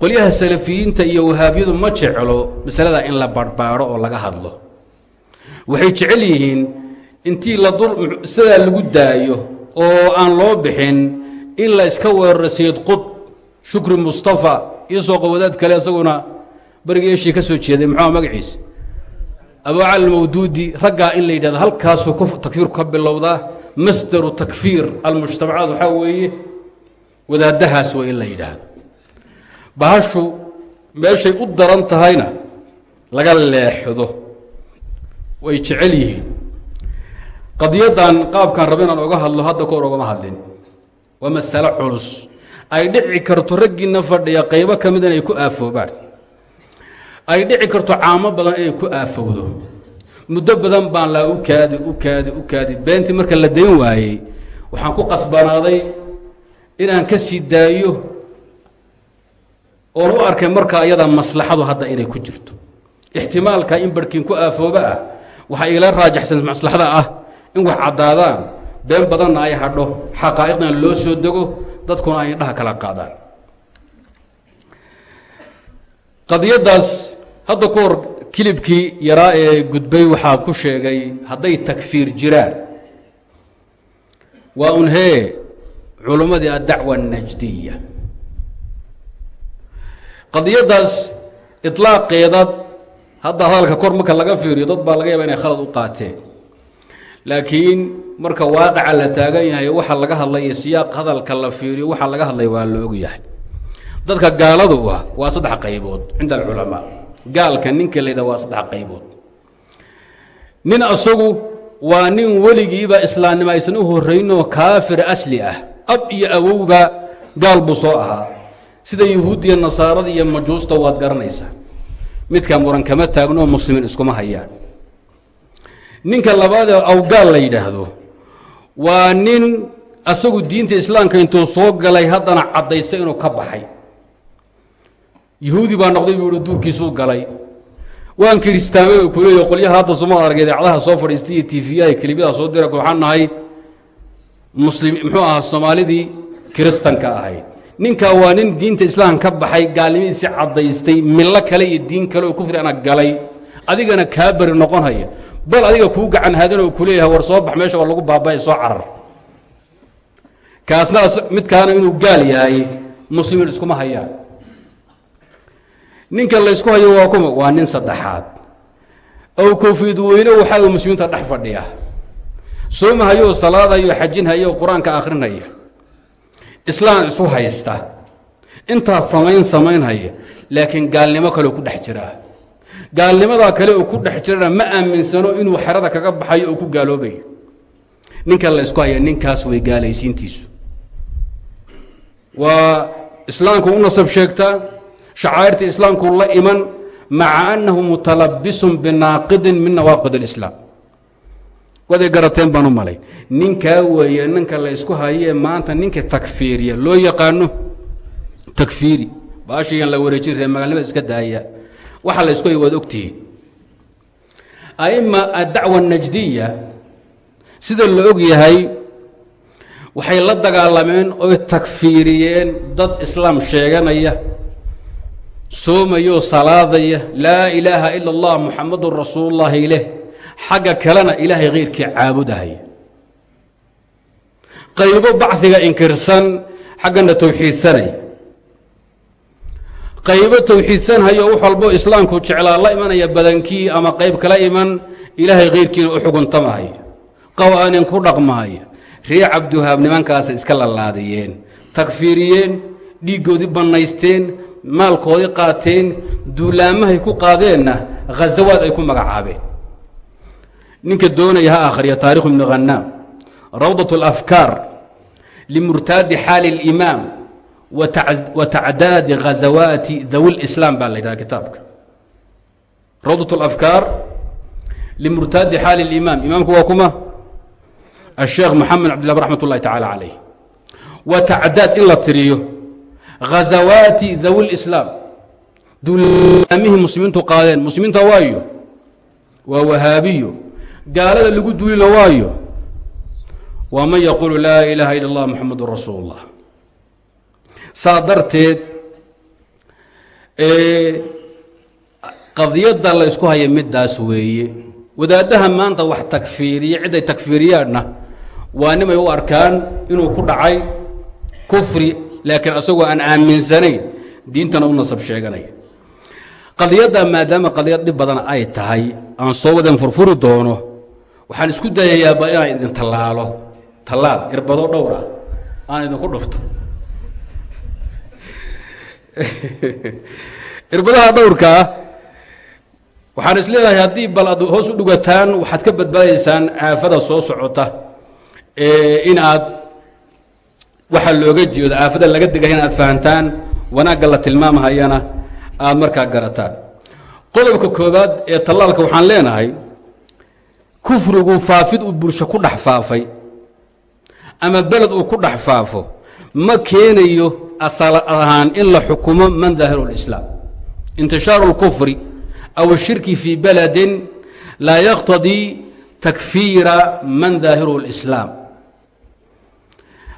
Qolyaha salafiyiinta iyo wahaabyadu ma jeclo masalada in la barhbaadho oo laga hadlo. Waxay jecel yihiin intii sidaa lagu daayo oo aan loo bixin in la iska weeraro sayid qud shukri mustafa iyo sooqa wadaad kale isaguna beriga eeshii ka soo jeeday muxua magaciisa abucali mawduudi raggaa in la yidhahdo halkaasuu takfiirku ka bilowdaa masdaru takfiir almujtamacaat waxaa weeye wadaaddahaas waa in la yidhaahdo. Bahashu meeshay u daran tahayna laga leexdo way jecel yihiin. Qadiyaddan qaabkaan raba inaan oga hadlo hadda ka hor ogama hadlin. Waa masale culus. Ay dhici karto raggiina fadhiya qaybo ka mid inay ku aafoobaan ay dhici karto caamo badan inay ku aafowdo muddo badan baan laa u kaadi u kaadi u kaadi. Beentii marka la dayn waayey waxaan ku qasbanaaday inaan ka sii daayo oon u arkay markaa iyada maslaxadu hadda inay ku jirto. Ixtimaalka in barhkiin ku aafooba ah waxaa igala raajaxsan maslaxada ah in wax caddaadaan been badanna ay hadho xaqaa'iqna loo soo dego dadkuna ay indhaha kala qaadaan. Qadiyaddaas hadda ka kilibkii yaraa ee gudbay waxaa ku sheegay hadday takfiir jiraan. Waa un hee culummadii addacwa annajdiya qadiyaddaas iطlaaqeeda hadda hadalka kor marka laga fiiriyo dad baa laga yaaba inay khalad u qaateen. Laakiin marka waaqica la taagan yahay waxa laga hadlaya siyaaq hadalka la fiiriyo waxa laga hadlaya waa la og yahay. Dadka gaaladu ah waa saddex qaybood cinda alculamaa gaalka ninka layidhah waa saddex qaybood. Nin asagu waa nin weligiiba islaamnimo aysan u horraynoo kaafir asli ah. Ab iyo awowba gaal buu soo ahaa. Sida yuhuudiya nasaarada iyo majuusta waad garanaysaa. Midkaa muran kama taagno muslimiin iskuma hayaan. Ninka labaadee awgaal la yidhaahdo waa nin asagu diinta islaamka intuu soo galay haddana caddaystay inuu ka baxay yahuudi baa noqday buu duurkiisuu galay. Waan kiristaamay oo kuleeya qolyaha hadda suma arag idaacadaha soo fadhiistay iyo tiifiyaha kelibyada soo dira waxaan nahay. Muslim muxuu ahaa soomaalidii kiristanka ahayd ninkaa waa nin diinta islaam ka baxay gaalnimadiisii caddaystay millo kale iyo diin kale oo kufri ana galay. Adigana kaa beri noqon haya. Bal adiga kuu gacan hadan oo kuleeyahay war soo bax meesha waa lagu baaba'ay soo carar. Kaasna midkaana inuu gaal yahay muslimiin iskuma hayaan ninka laysku hayo waa kuma waa nin saddexaad. Ow koofiyad weyne waxaa muslimiinta dhex fadhiya. Soomahayo salaadayo xajinhaya oo qur'aanka akhrinaya. Islaam isu haysta. Intaad samayn samaynhaya laakiin gaalnimo kaleo ku dhex jiraa gaalnimadaa kale oo ku dhex jirana ma aaminsano inuu xerada kaga baxayo oo ku gaaloobayo ninka la ysku haya ninkaas way gaalaysiintiisu. Waa islaamku u nasab sheegtaa shacaairta islaamku la iman maca annahu mutalabisun binaaqidin min nawaaqid اlislaam waday garateen baan u malay ninkaa weeye ninka la ysku hayee maanta ninka takfiiriya loo yaqaano takfiiri baashigan la wareejin ree magaalnimada iska daaya waxa la ysku waad ogtihiin ama addacwa anajdiya sida la og yahay waxay la dagaalameen oy takfiiriyeen dad islaam sheeganaya soomayoo salaadaya laa ilaaha ila اllah muxamadun rasuulullaahi leh. Xagga kalena ilaahay khayrkii caabudahaya qaybo bachiga inkirsan xaggana towxiidsanay qaybo towxiidsanhayo wax walbo islaamku jeclaa la imanaya badankii ama qayb kala iman ilaahay khayrkiina u xuguntamahaya qawaanin ku dhaqmahaya ree cabduhaab nimankaasa iska lalaadiyeen takfiiriyeen dhiiggoodii bannaysteen maalkoodii qaateen duulaamahay ku qaadeenna khasawaad ay ku magacaabeen ninka doonaya ha akhriya taarikhu ibni khanaam rawdat اlafkaar limurtaadi xaali اlimaam wa tacdaadi ghazawaati dawi lislaam baa la yidhaha kitaabka rawdat اlafkaar limurtaadi xaali اlimaam imaamku waa kuma الsheekh moxamed cabdillah raxmat ullahi tacaala calayh wa tacdaad in la tiriyo ghazawaati dawi lislaam duulaamihii muslimiintu qaadeen muslimiinta waayo waa wahaabiyo gaalada lagu duulina waayo waa man yaquulu laa ilaaha ila اllah muxamadu rasuul اllah saa darteed qadiyadda la ysku haya middaas weeye wadaaddaha maanta wax takfiiriya ciday takfiiriyaanna waa nimay u arkaan inuu ku dhacay kufri laakiin asagoo aan aaminsanayn diintana u nasab sheeganay. Qadiyadda maadaama qadiyad dhib badan ay tahay aan soo wadan furfuri doono waxaan isku dayayaaba inaan idin tallaalo. Tallaal irbado dhowr ah aan idinku dhufto. Irbadaha dhowrkaa waxaan is leedahay haddii bal aad hoos u dhugataan waxaad ka badbaadaysaan aafada soo socota in aad waxaa looga jeedo aafada laga degay in aad fahantaan wanaagga la tilmaamahayana aad markaa garataan qodobka koobaad ee tallaalka waxaan leenahay kufrigu faafid uu bulsho ku dhex faafay ama beled uu ku dhex faafo ma keenayo asal ahaan in la xukumo man daahiru اlislaam intishaaru اlkufri aw الshirki fii baladin laa yaqtadii takfiira man daahiruhu اlislaam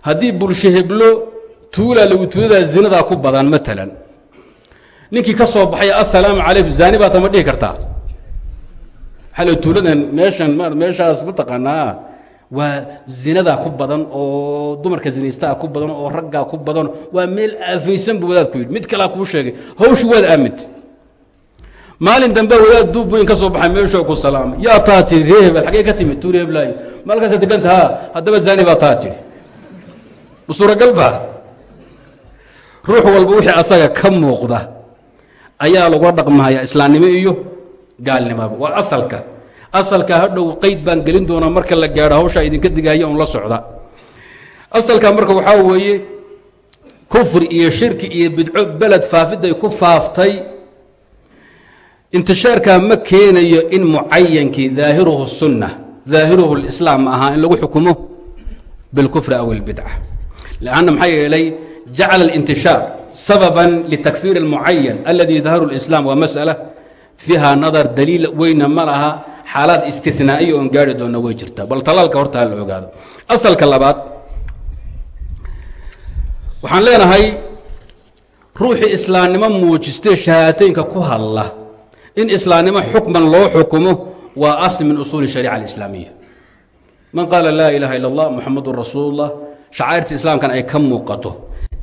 haddii bulsho heblo tuulaa lagu tuuladaa zinadaa ku badan maalan ninkii ka soo baxay assalaamu calaykum zani baata ma dhihi kartaa? Maxaa l tuuladan meeshan meeshaas mataqaanaa waa zinadaa ku badan oo dumarka zinaystaa ku badan oo raggaa ku badan waa meel aafaysan buu wadaad ku yidhi. Mid kalea kuu sheegay hawshu waad aamintay maalin dambe wadaad duub weyn ka soo baxay meeshoo ku salaamay. Yaa taa tidhi ree xaggee ka timid tuuri heblaayo maalkaasa deganta ha haddaba zani baa taa tidhi suuragal baa ruux walba wixii asaga ka muuqda ayaa lagula dhaqmahaya islaamnimo iyo gaalnimaba. Waa asalka. Asalka hadhow qeyd baan gelin doonaa marka la gaadho hawshaa idinka digahaya un la socda. Asalka marka waxaa weeye kufri iyo shirki iyo bidco beled faafiday ku faaftay. Intishaarkaa ma keenayo in mucayankii daahiruhu sunna daahiruhu lislaam ahaa in lagu xukumo bilkufri aw اlbidca lanna maxaa yeelay jacala اlintishaar sababa litakfiir اlmucayan aladi dahru اlislam waa masأala fiiha nadar daliil weyna ma laha xaalaad istinaa'iya oon gaari doona way jirtaa bal talaalka horta ha la ogaado asalka labaad waxaan leenahay ruuxii islaamnimo muujistee shahaataynka ku hadla in islaamnimo xukman loo xukumo waa asl min usuuli shariica alislaamiya man qaala laa ilaaha ila اllah muxamadun rasuul اllah shacairta islaamkan ay ka muuqato.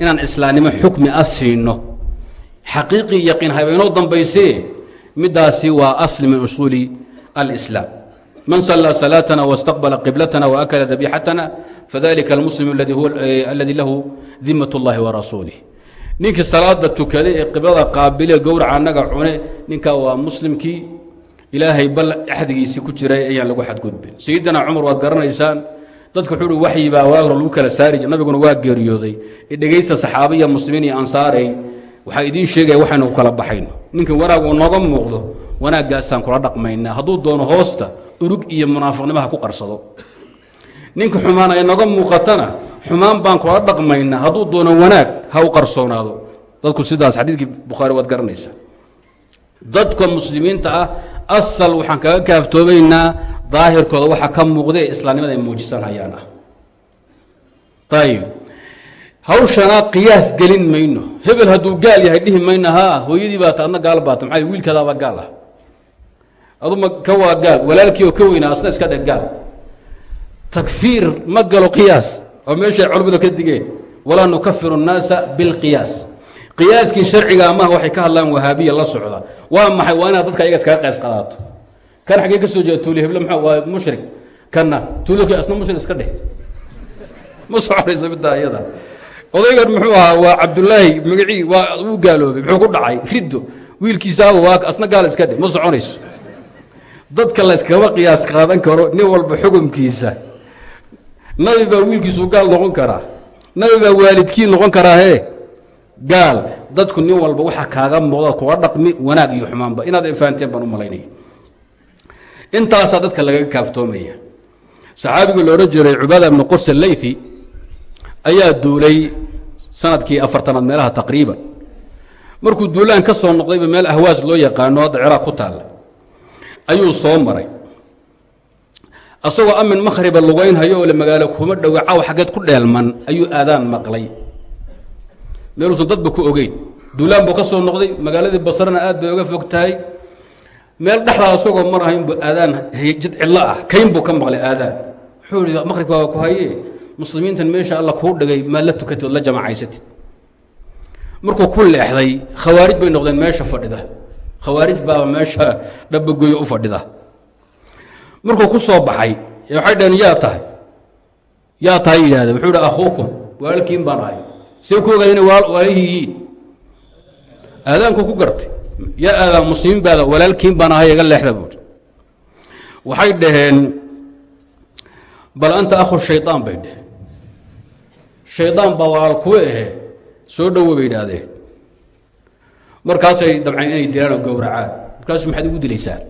Inaan islaamnimo xukmi a siino. Xaqiiqii yaqiin habaynoo dambaysee midaasi waa asli min usuuli alislaam. Man sallaa salaatana wاstaqbala qiblatana waakala dabixatana fadalika almuslim aladi lahu dimat اllahi warasuulih ninkii salaada tukaday ee qiblada qaabile gowraca annaga cune ninkaa waa muslimkii ilaahay bal axdigiisii ku jiray ayaan lagu xadgudbin. Sayidina cumar waad garanaysaan dadku wuxuu uhi waxyi baa waag hor lagu kala saari jir nabiguna waa geeriyooday. Dhegaysta saxaabiya muslimiin iyo ansaarey waxaa idiin sheegaya waxaynu ku kala baxayno ninkan wanaag uu nooga muuqdo wanaaggaasaan kula dhaqmaynaa hadduu doono hoosta urug iyo munaafiqnimaha ku qarsado. Ninka xumaan ay nooga muuqatana xumaan baan kula dhaqmaynaa hadduu doono wanaag ha u qarsoonaado. Dadku sidaas xadiidkii bukhaari waad garanaysaa. Dadka muslimiinta ah asal waxaan kaga kaaftoomaynaa daahirkooda waxa ka muuqda ee islaamnimada ay muujisanhayaan ah. Ayib hawshanaa qiyaas gelin mayno. Hebel hadduu gaal yahay dhihi mayno ha hooyadii baa ta adna gaal baata maxaa wiilkaadaaba gaal ah? Aduma ka waa gaal. Walaalkii oo ka weynaa asna iska dheh gaal. Takfiir ma galo qiyaas. Oo meeshay culimmadu ka digeen. Walaa nukafiru اnnaasa bilqiyaas qiyaaskii sharciga amaha waxay ka hadlaan wahaabiya la socda. Waa maxay? Waa inaad dadka ayaga iskaga qays qadaato kan xaggee ka soo jeeda tuuli heble maa waa mushrik. Kanna. Tuulki asna mushrik iska dheh. Ma soconayso middaa iyada odaygan muxuu ahaa waa cabdulaahi magacii waa uu gaaloobay muxuu ku dhacay riddo. Wiilkiisaaba waa asna gaal iska dheh. Ma soconayso dadka la yskagama qiyaas qaadan karo nin walba xukumkiisa. Nabi baa wiilkiisu gaal noqon karaa. Nabi baa waalidkii noqon karaa hee? Gaal. Dadku nin walba waxa kaaga muuqda kuga dhaqmi wanaag iyo xumaanba. Inaad fahanteen baan u malaynaya intaasaa dadka lagaga kaaftoomaya. Saxaabigii la odhan jiray cubaada ibnu qurs aleythi ayaa duulay sannadkii afartanaad meelaha taqriiban. Markuu duulaan ka soo noqdayba meel ahwaas loo yaqaano hadda ciraaq ku taalla. Ayuu soo maray. Asagoo amin makhriba lugaynhayo oo le magaalo kuma dhowe caw xaggeed ku dheelman ayuu aadaan maqlay. Meeluusan dadba ku ogeyn. Duulaan buu ka soo noqday magaaladii basrana aad bay oga fog tahay meel dhexdaa asagoo mar ahayn buu aadaan jid cidlo ah. Kayn buu ka maqlay aadaan. Wuxuu ihi maqhribka waa ku haye muslimiintan meesha alla kuu dhigay maad la tukatid ood la jamacaysatid. Markuu ku leexday khawaarij bay noqdeen meesha fadhida. Khawaarij baa meesha dhabagoyo u fadhida. Markuu ku soo baxay waxay dhaheen yaa tahay. Yaa tahay yidhahdeen wuxuu ihi akhuukum walaalkiin baan ahay. See ku ogaad inay waalihii yihiin aadaanku ku gartay yaa aadaan muslimiin baada walaalkiin baan ahay iga leexda buuri. Waxay dhaheen bal anta akhu shayطaan bay dheheen shaydaan baa walaal kuwa ahe soo dhowo bay idhaahdeen markaasay dabceen inay dilaan oo gowracaan. Markaasu maxaad igu dilaysaan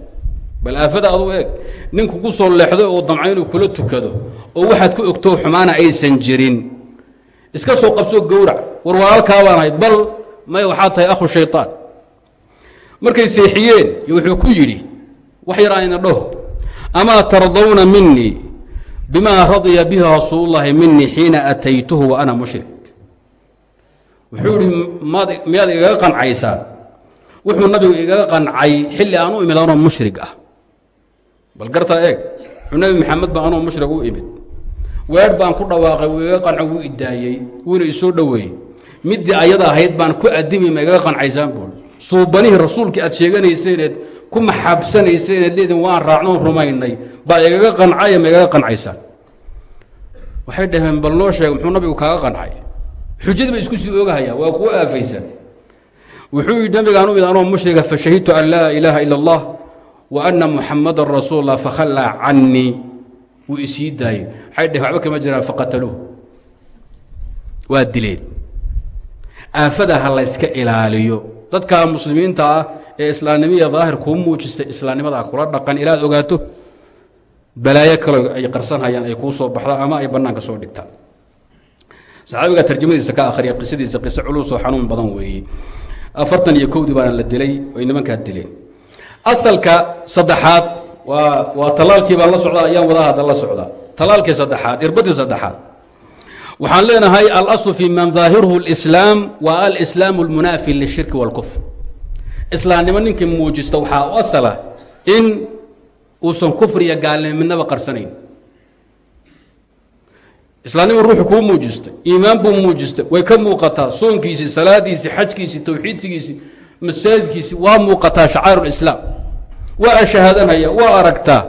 bal aafada adu eeg. Ninku ku soo leexdo oo damca inuu kula tukado oo waxaad ku ogto xumaana aysan jirin. Iska soo qabsoo gowrac. War walaalkaa baan ahay. Bal may waxaa tahay akhu shayطaan markay seexiyeen wuxuu ku yidhi wax yar aan ina dhaho amaa tardawna minii bima radya bihi rasuul اllahi minii xiina ataytuhu wa ana mushrik. Wuxuu ihi miyaad igaga qancaysaa? Wuxuu nabigu igaga qancay xilli aan u imid anoo mushrig ah. Bal gartaa eeg wuxuu nebi maxamed baa anoo mushrig u imid. Weer baan ku dhawaaqay wuu igaga qanco wuu idaayey wuuna isoo dhoweeyey. Middii ayada ahayd baan ku adimi ma igaga qancaysaan buul suubanihii rasuulkii aad sheeganayseneed ku maxaabsanayseneed leedin waan raacnoon rumaynay baa igaga qancaya ma igaga qancaysaan waxay dhaheen bal noo sheeg muxuu nabigu kaaga qancay? Xujadii ba isku sii oogahaya waa kuwa aafaysan wuxuu yidhi nabigaan u mid anoo fashahidtu an laa ilaaha ila اllah wa ana muxamadan rasuul اllah fakhallaa canii wuu isii daayey waxay dhaheen waxba kama jiraan faqataluuh waa dileen aafada ha layska ilaaliyo. Dadka muslimiinta ah ee islaamnimiya daahir kuu muujistay islaamnimadaa kula dhaqan ilaad ogaato balaayo kaloo ay qarsanhayaan ay kuu soo baxdaan ama ay bannaanka soo dhigtaan saxaabiga tarjamadiisa ka akhriya qisadiisa qiso culusoo xanuun badan weeye afartan iyo kowdii baana la dilay ay nimankaa dileen. Asalka saddexaad waa waa talaalkii baan la socdaa ayaan wadaha hadda la socdaa. Talaalkii saddexaad irbadii saddexaad waxaan leenahay alaslu fi man daahiruhu اlislaam wa alislaamu اlmunaafi lishirki wاlkufr islaamnimo ninkii muujista waxaa u asala in uusan kufri iyo gaalnimo midnaba qarsanayn islaamnimo ruuxu kuu muujistay iimaan buu muujistay way ka muuqataa soonkiisii salaadiisii xajkiisii tawxiidkiisii masaajidkiisii waa muuqataa shacaair islaam waa ashahaadanaya waa aragtaa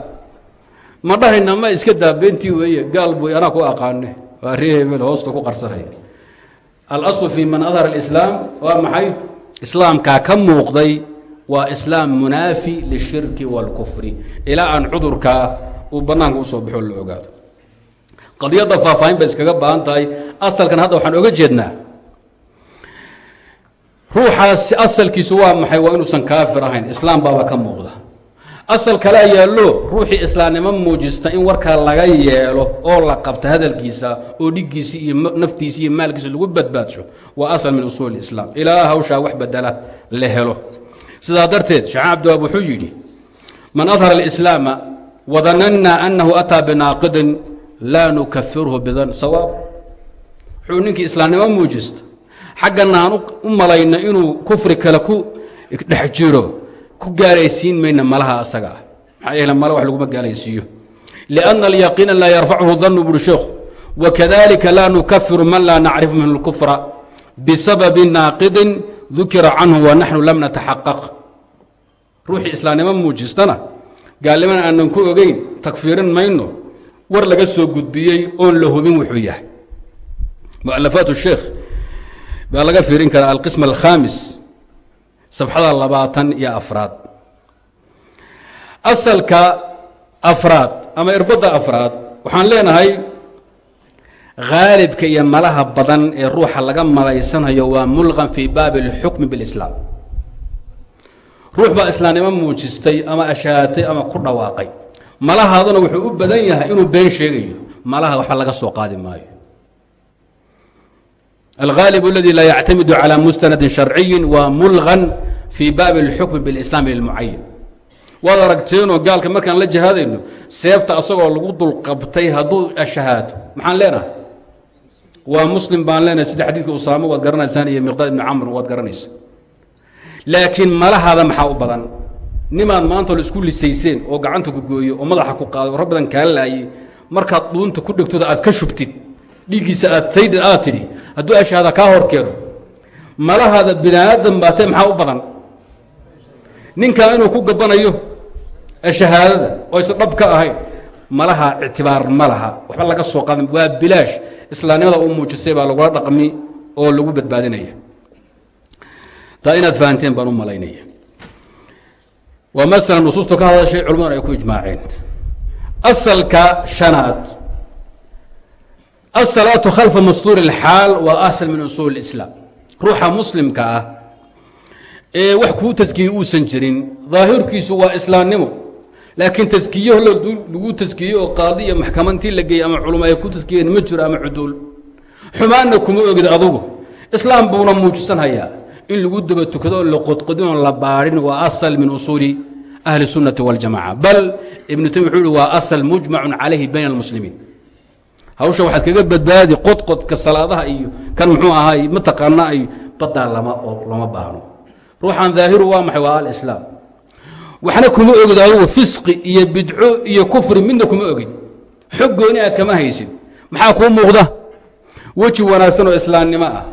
ma dhahayna ma iska daa beentii weeye gaal buy anaa ku aqaane waa ree hebel hoosta ku qarsanaya alaslu fi man adhar alislaam waa maxay? Islaamkaa ka muuqday waa islaam munaafi lishirki wاlkufri ilaa aan cudurkaa uu bannaanka u soo baxo la ogaado. Qadiyadda faahfaahin bay iskaga baahan tahay. Asalkan hadda waxaan oga jeednaa ruuxaasi asalkiisu waa maxay? Waa inuusan kaafir ahayn. Islaam baaba ka muuqda asal kalea yaallo ruuxii islaamnimo muujista in warkaa laga yeelo oo la qabta hadalkiisa oo dhiggiisi iyo naftiisi iyo maalkiisa lagu badbaadsho waa asal min usuuli islaam. Ilaa hawshaa wax bedela la helo. Sidaa darteed sheekh cabdiwaab wuxuu yidhi man adhara alislaama wadananna annahu ataa binaaqidin laa nukafirhu bidan sawaab. Wuxuu ninkii islaamnimo muujista xaggana u malayno inuu kufri kale ku dhex jiro ku gaalaysiin mayna malaha asaga ah. Maxaa yeele male wax laguma gaalaysiiyo lianna alyaqiina laa yarfacuhu danu buri sheekhu wakadalika laa nukafiru man laa nacrifu minhu اlkufra bisababi naaqidin dukira canhu wa naxnu lam nataxaqaq. Ruuxii islaamnimo muujistana gaalnimana aanan ku ogeyn takfiirin mayno war laga soo gudbiyey oon la hubin wuxuu yahay. Mualafaat sheekh baa laga fiirin karaa alqism alkhaamis safxada labaatan iyo afraad. Asalka afraad ama irbadda afraad waxaan leenahay khaalibka iyo malaha badan ee ruuxa laga malaysanayo waa mulqan fii baabi اlxukmi biاlislaam ruux baa islaamnimo muujistay ama ashaatay ama ku dhawaaqay. Malahaaduna wuxuu u badan yahay inuu been sheegayo. Malaha waxba laga soo qaadi maayo alghaalib اladi laa yactamidu calى mustanadi sharciyi waa mulgan fii baabi اlxukmi biاlislaam lilmucayan waad aragteenoo gaalka markaan la jihaadayno seefta asagoo lagu dulqabtay hadduu ashahaato maxaan leenahay waa muslim baan leenahay sida xadiidka usaamo waad garanaysaan iyo miqdaad ibni camr waad garanaysa laakiin malahaada maxaa u badan nimaad maanta la isku lisayseen oo gacanta ku gooyo oo madaxa ku qaado oo rag badan kaa laayey markaad dhuunta ku dhegtooda aad ka shubtid dhiiggiisa aad saydid aad tidhi hadduu ashahaada kaa hor keeno malahaada binaaadan baatee maxaa u badan? Ninkaa inuu ku gabanayo shahaadada oo aysan dhab ka ahayn malaha ictibaar ma laha. Waxba laga soo qadan waa bilaash. Islaamnimada uu muujisay baa lagula dhaqmi oo lagu badbaadinaya. Taa inaad fahanteen baan u malaynaya. Waa masala nusuustu ka hadashay culimaduna ay ku ijmaaceen. Asalka shanaad asalaatu khalfa mastuuri اlxaal waa asal min usuul اlislaam ruuxa muslimka ah ee wax kuu taskiye uusan jirin daahirkiisu waa islaamnimo laakiin taskiyaho lagu taskiyey oo qaadi iyo maxkamadtii la geeyey ama culamo ay ku taskiyeen ma jiro ama cuduul xumaanna kuma ogid adugu islaam buuna muujisanhayaa in lagu daba tukado oo la qodqodinoo la baadhin waa asal min usuuli ahli الsunnati wاljamaca bal ibnu taymiya wuxuu uhi waa asal mujmacun calayhi bayna almuslimiin hawsha waxaad kaga badbaadi qodqodka salaadaha iyo kan muxuu ahaay mataqaana ay badaa lama lama baahno. Ruuxan daahiru waa maxay? Waa alislaam. Waxna kuma ogid adugu fisqi iyo bidco iyo kufri midna kuma ogid xog gooni ah kama haysid maxaa kuu muuqda? Weji wanaagsan oo islaamnimo ah.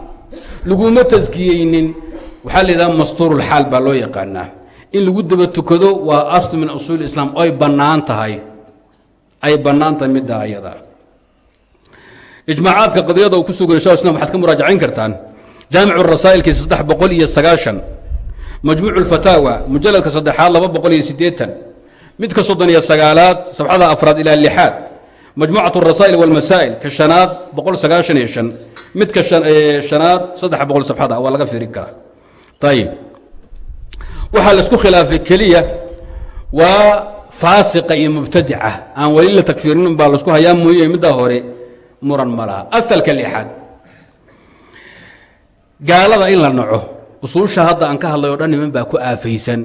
Laguma taskiyeynin. Waxaa la yidhaha mastuurulxaal baa loo yaqaanaa. In lagu daba tukado waa aslu min usuul islaam ay bannaan tahay. Ay bannaan tahay midda ayada ijmaacaadka qadiyada uu ku sugan shah islam waxaad ka muraajacayn kartaan. Jaamicu rasaa'ilkiisa saddex boqol iyo sagaashan majmuucu lfataawa mujalladka saddexaad laba boqol iyo iyo sagaalaad sabxada afraad ilaa lixaad majmuucat arasaa'il walmasaa'il ka shanaad boqol sagaashan iyo sabxada waa laga firin karaa. Ayib waxaa la isku khilaafay keliya waa faasiqa iyo mubtadica. Aan weli la takfiirinin baa la isku hayaa mooye middaa hore muran ma laha asalka lixaad gaalada in la naco usuusha hadda aan ka hadlay o dhan niman baa ku aafaysan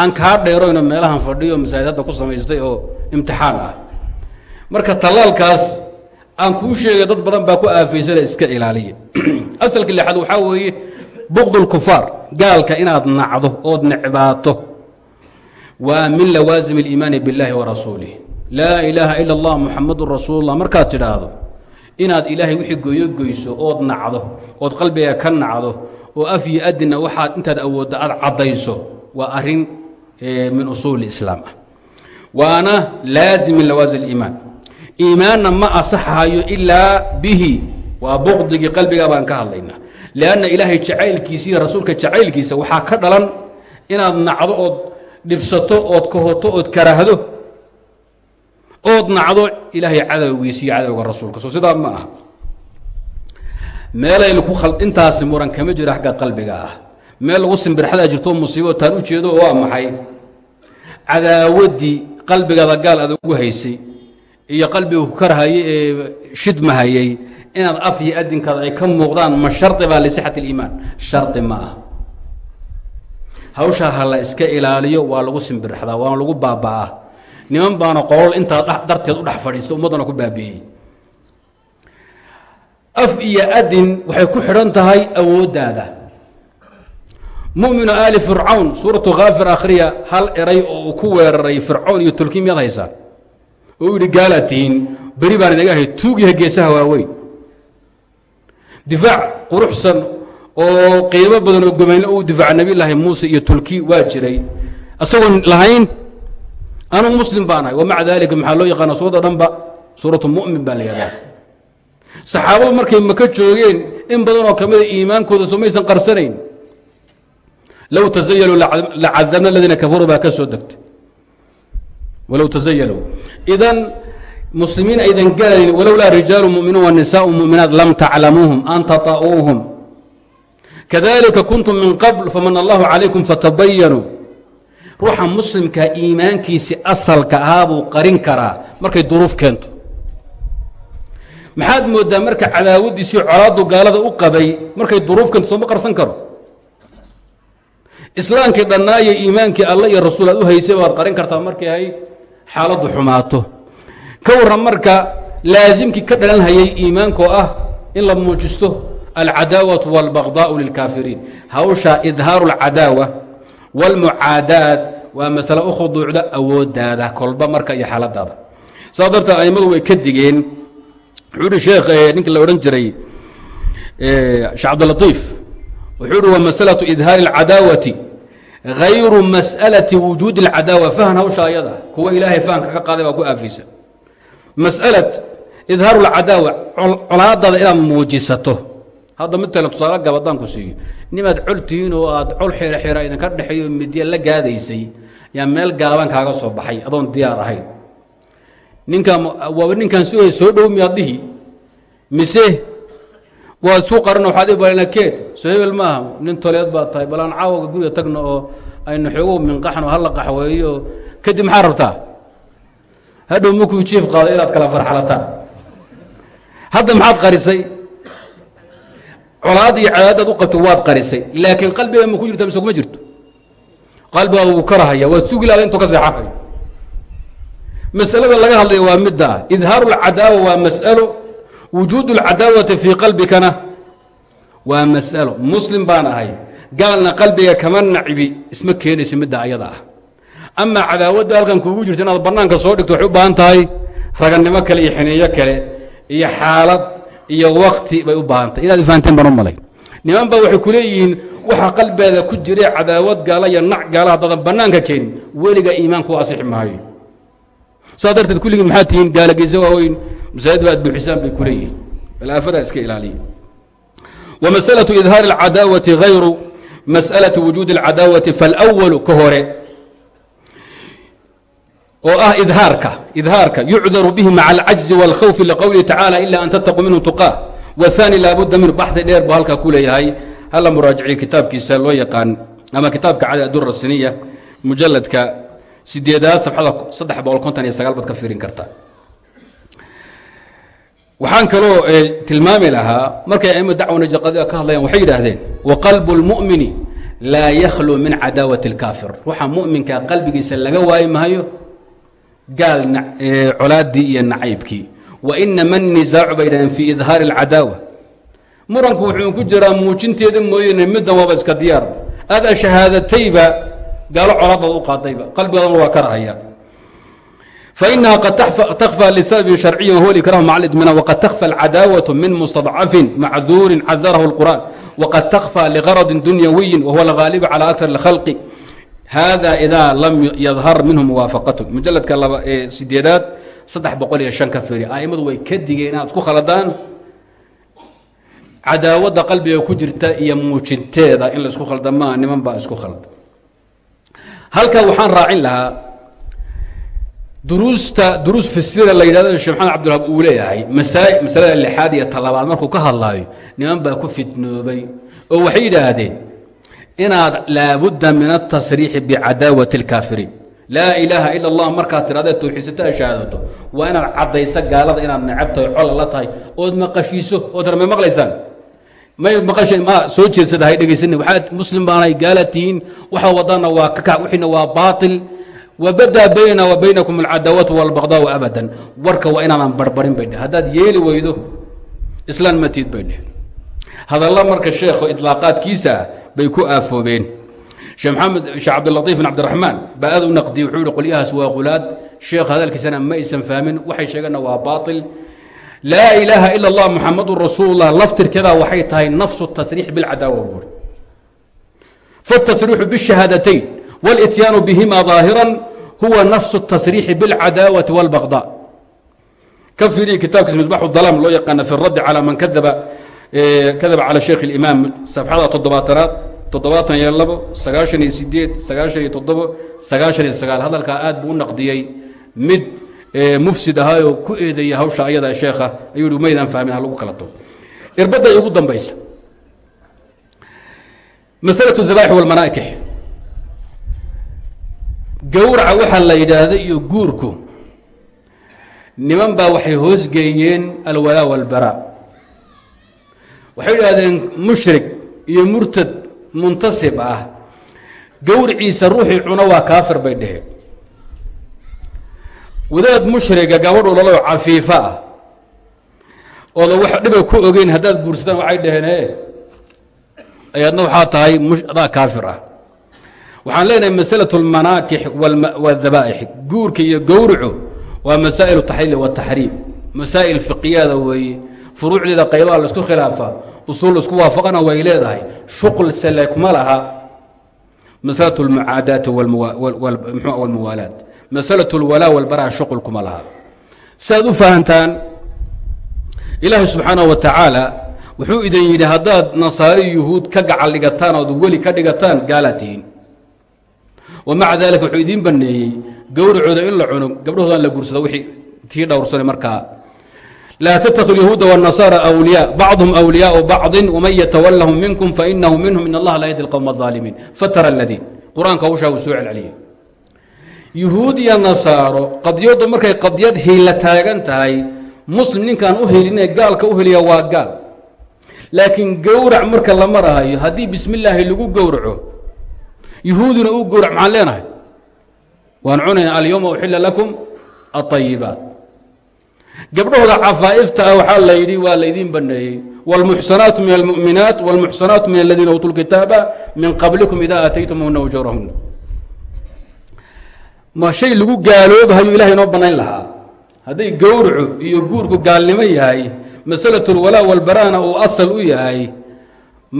aan kaa dheeroyno meelahan fadhiyo masaajid hadda ku samaystay oo imtixaan ah marka tallaalkaas aan kuu sheegay dad badan baa ku aafaysana iska ilaaliya asalka lixaad waxaa weeye buqdulkufaar gaalka inaad nacdo ood necbaato waa min lawaasim اliimaani biاllahi wa rasuulih laa ilaaha ila اllah muxamadun rasuul اllah markaad tidhaahdo inaad ilaahay wixii goyo goyso ood nacdo ood qalbiga ka nacdo oo af adina waxaad intaad awooddo aad caddayso waa arrin min usuuli islaam ah. Waana laazim min lawaasim اliimaan iimaanna ma asaxayo ilaa bihi. Waa buqdigii qalbiga baan ka hadlaynaa. Lanna ilaahay jacaylkiisa iyo rasuulka jacaylkiisa waxaa ka dhalan inaad nacdo ood dhibsato ood kahoto ood karahdo ood nacdo ilaahay cadowgiisa iyo cadowga rasuulka. Soo sidaa ma aha. Meelaynu ku intaasi muran kama jiro xagga qalbiga ah. Meel lagu simbirxadaa jirto musiibo taan u jeedo waa maxay? Cadaawaddii qalbigaada gaal aad ugu haysay iyo qalbiga ku karhayay ee shidmahayay inaad af iyo adinkaada ay ka muuqdaan ma shari baa lisixat اliimaan shari ma ah hawshaa ha la iska ilaaliyo waa lagu simbirxdaa waana lagu baaba'aa niman baana qolol intaa darteed u dhex fadhiista ummaddana ku baabi'iyey. Af iyo adin waxay ku xidhan tahay awooddaada muminu aali fircawn suuratu khaafir akhriya hal eray oo uu ku weeraray fircown iyo tulki miyaad haysaan oo u yidhi gaalaad tihiin beri baan inaga ahay tuugyaha geesaha waaweyn. Difaac quruxsan oo qiimo badan oo gomaynle uu difaaca nabi laahi muuse iyo tulki waa jiray. Isagoon lahayn anugu muslim baan ahay wamaca dalika maxaa loo yaqaana suuradda dhanba suuratu mu'min baa la yidhahdaa. Saxaabadu markay maka joogeen in badan oo ka mida iimaankooda soo maysan qarsanayn low tazayaluu lacadabna aladiina kafaruu baa ka soo degtay. Walow tazayaluu idan muslimiin aydan galayn walowlaa rijaalu muminuun wanisaau muminaat lam taclamuuhum an taطa'uuhum kadalika kuntum min qabl faman allahu calaykum fatabayanuu ruuxa muslimka iimaankiisi asalka ahaa buu qarin karaa. Markay duruuf keento. Maxaad mooddaa marka cadaawaddiisii colaaddu gaalada u qabay markay duruuf keento sooma qarsan karo? Islaamkii dhannaayo iimaankii alla iyo rasuul aad u haysay baad qarin kartaa markay hay xaaladdu xumaato. Ka warran marka laasimkii ka dhalan hayay iimaankoo ah in la muujisto alcadaawatu wاlbagdaau lilkaafiriin. Hawshaa idhaaru اlcadaawa wاlmucaadaad waa masale u khuduucda awooddaada kolba marka iyo xaaladaada saas darteed aimadu way ka digeen wuxuu uhi sheekh ninkii la odhan jiray sheekh cabdilatiif wuxuu uhi wa masalaةu idhaari اlcadaawati hayru mas'alaةi wujuudi اlcadaawa fahan hawsha ayada kuwa ilaahay fahanka ka qaaday baa ku aafaysa mas'alad idhaaru اlcadaawa colaadaada inaad muujisato hadda midtale tusaale gabadaan ku siiyo nimaad col oo aad col xeera xeera idinka dhexeeyo midya la gaadaysay yaa meel gaaban kaaga soo baxay adoon diyaar ahayn. Ninkaan waaba ninkaan s soo dhow miyaad dhihi? Mise waad isu qarina waxaad ibalna keed? Soo hebel maaha nin toleed baad tahay bal aan caawga guriga tagno oo aynu xoogow minqaxno hala qaxweeyo kadib maxaa rabtaa? Hadhow makuu jiif qaado inaad kala farxalataan. Hadda maxaad qarisay colaad iyo cadaadaad u qabto waad qarisay. Laakiin qalbiga ma ku jirta mise kuma jirto qalbigaada wuu karahaya waad sugi laada intuu ka seexanayo masalada laga hadlaya waa middaa idhaaru اlcadaawa waa mas'alo. Wujuud اlcadaawati fii qalbikana waa mas'alo. Muslim baan ahay. Gaalna qalbiga kama nacibi isma keenaysa midda ayada ah. Amaa cadaawadda halkan kuugu jirto inaad bannaanka soo dhigto waxay u baahan tahay ragannimo kale iyo xiniinyo kale iyo xaalad iyo wakti bay u baahantahy inaad ifahanteen baan u malay niman baa waxay ku leeyihiin waxa qalbeeda ku jira cadaawad gaala iyo nac gaala haddaadan bannaanka keenin weliga iimaanku asixi maayo saas darteed kulligiin maxaa tihiin gaalageysa waaweyn masaajid ba ad buuxisaan bay ku leeyihiin bal aafadaa iska ilaaliya wa masalaةu idhaari اlcadaawati hayru masأalaةi wujuudi اlcadaawati faاlأwalu ka hore oo ah idhaarka idhaarka yucdaru bihi maca alcajzi wاlkhawfi liqowlihi tacaalى ila an tattaquu minhu tuqaa wاthani laabudda minhu baxdi dheer buu halkaa ku leeyahay hala muraajiciyo kitaabkiisa loo yaqaan ama kitaabka cali adura siniya mujaladka sideedaad sabxada saddex boqol konton iyo sagaal baad ka fiirin kartaa waxaan kaloo tilmaami lahaa markay aima dacwa najaqadiga ka hadlayaan waxay yidhaahdeen waqalbu اlmu'mini laa yakhlu min cadaawati اlkaafir ruuxa mu'minkaa qalbigiisa laga waayi maayo gaal colaaddii iyo nacaybkii wainama الnisaacu bay yidhahdeen fii idhaari اlcadaawa muranku wuxuu ku jiraa muujinteeda mooyane middan waaba iska diyaar aada shahaadatayba gaalo colaad baad u qaadayba qalbigaadana waa ka rahaya fainaha qad takfى lisababin sharciyin wahuwa ikrahu maca اidminaan waqad takfى اlcadaawaة min mustadcafin macduurin cadarahu اlqur'an waqad takfى ligaradin dunyawiyin wahuwa alghaalibu calى akar اlkhalqi hada ida lam yadhar minhu muwaafaqatu mujaladka sideedaad saddex boqol iyo shan ka firi a'immadu way ka digeen inaad isku khaladaan cadaawadda qalbiga ku jirta iyo muujinteeda in la isku khalda maa niman baa isku khalda halkaa waxaan raacin lahaa duruusta duruus fasira la yidhahdo shee maxamed cabdilhab uu leeyahay masalada lixaad iyo talabaad markuu ka hadlaayo niman baa ku fitnoobay oo waxay yidhaahdeen inaad laabudda min atasriixi bicadaawati اlkaafiriin laa ilaaha ila اllah markaad tirahdee tawxiidsato a shahaadato waa inaad caddayso gaalada inaad necabtahay cola la tahay ood maqashiiso oo tira may maqlaysaan. May maqasha ma soo jeedsada hay dhegaysan waxaad muslim baanahay gaala tihiin waxa wadana waa kaka wixiina waa baatil. Wabadaa baynana wa baynakum alcadaawatu walbaqdaau abadan. Warka waa inaadan barbarin bay dheh haddaad yeeli weydo islaan matiid bay dheh hadalla marka sheekho idlaaqaadkiisa ah bay ku aafoobeen shee maxamed shee cabdilaiif bin cabdiraxmaan baa aad u naqdiyey wuxuu ihi qolyahaas waa qulaad sheekh hadalkiisana ma aysan fahmin waxay sheegeenna waa baatil. Laa ilaaha ila allah muxamadun rasuullah laftirkeedaa waxay tahay nafsu tasriix bilcadaawa buuri fatasriixu bishahaadatayn walityaanu bihima daahiran huwa nafsu tasriixi bilcadaawati wاlbaqda ka fiiriya kitaabkiisa misbax alaam loo yaqaana fi raddi calaa man kadaba kadaba calى sheikh اlimaam safxada toddobaatanaad toddobaatan iyo labo sagaashan iyo sideed sagaashan iyo toddobo sagaashan iyo sagaal hadalkaa aad buu u naqdiyey mid mufsid ahaayoo ku eedeeya hawsha ayada sheekha ayuu hi maydaan fahmin ha lagu kala to irbadda igu dambaysa masalaة الdabaaix wاlmanaakix gowraca waxaa la yidhaahda iyo guurku niman baa waxay hoosgeeyeen alwalaa wاlbaraa waxay idhaahdeen mushrik iyo murtad muntasib ah. Gawriciisa ruuxii cuna waa kaafir bay dheheen wadaad mushriga gabadhu lalo cafiifo ah. Ooda wax dhiba ku ogeyn haddaad guursataan waxay dheheen e eh, ayaadna waxaa tahay daa kaafir ah. Waxaan leenahay masalatu almanaakix wadabaa'ix guurka iyo gowraco waa masaa'ilu taxliil wataxriim masaa'il fiqiyaada weeye. Furuucdeeda qaybaha la khilaafaa usuul laisku waafaqana way leedahay shuql sele kuma laha masalaة اlmucaadaati wاlmuwaalaat masalaة اlwalaa walbaraa shuql kuma laha si aad u fahantaan ilaahi subxaanaه wa tacaala wuxuu idin yidhi haddaad nasaari yuhuud ka gacal dhigataan ood weli ka dhigataan gaalaad tihiin wa maca dalika wuxuu idiin baneeyey gowracooda in la cuno gabdhahoodan la guursado wixii tii dhowrsanay markaa laa ttakid yahuuda wالnasaara أwliyaa bacضهum أwliyaau bacضi wman yatawalahum minkum fainahu minhum in allaha laa yahdi اlqowm الظaalimiin fatara اladiin qur-aanka hawshaa uu soo celceliyey yuhuud iyo nasaaro qadyaddu markay qadyad hiila taagan tahay muslim ninkaan u helinee gaalka u heliya waa gaal laakiin gowrac marka la marahayo haddii bismi illaahi lagu gowraco yuhuuduna uu gowrac maxaan leenahay waan cunayna alyowma uxila lakum aayibaat gabdhahooda cafaa'ifta ah waxaa la yidhi waa laydiin baneeyey wاlmuxsanaatu min almu'minaat wاlmuxsanaatu min aladiina uutuu lkitaaba min qablikum ida aataytumuhuna ujuurahuna ma shay lagu gaaloobahayo ilahay inoo bannayn lahaa hadday gowracu iyo guurku gaalnimo yahay masalaة اlwalaa walbaraana uu asal u yahay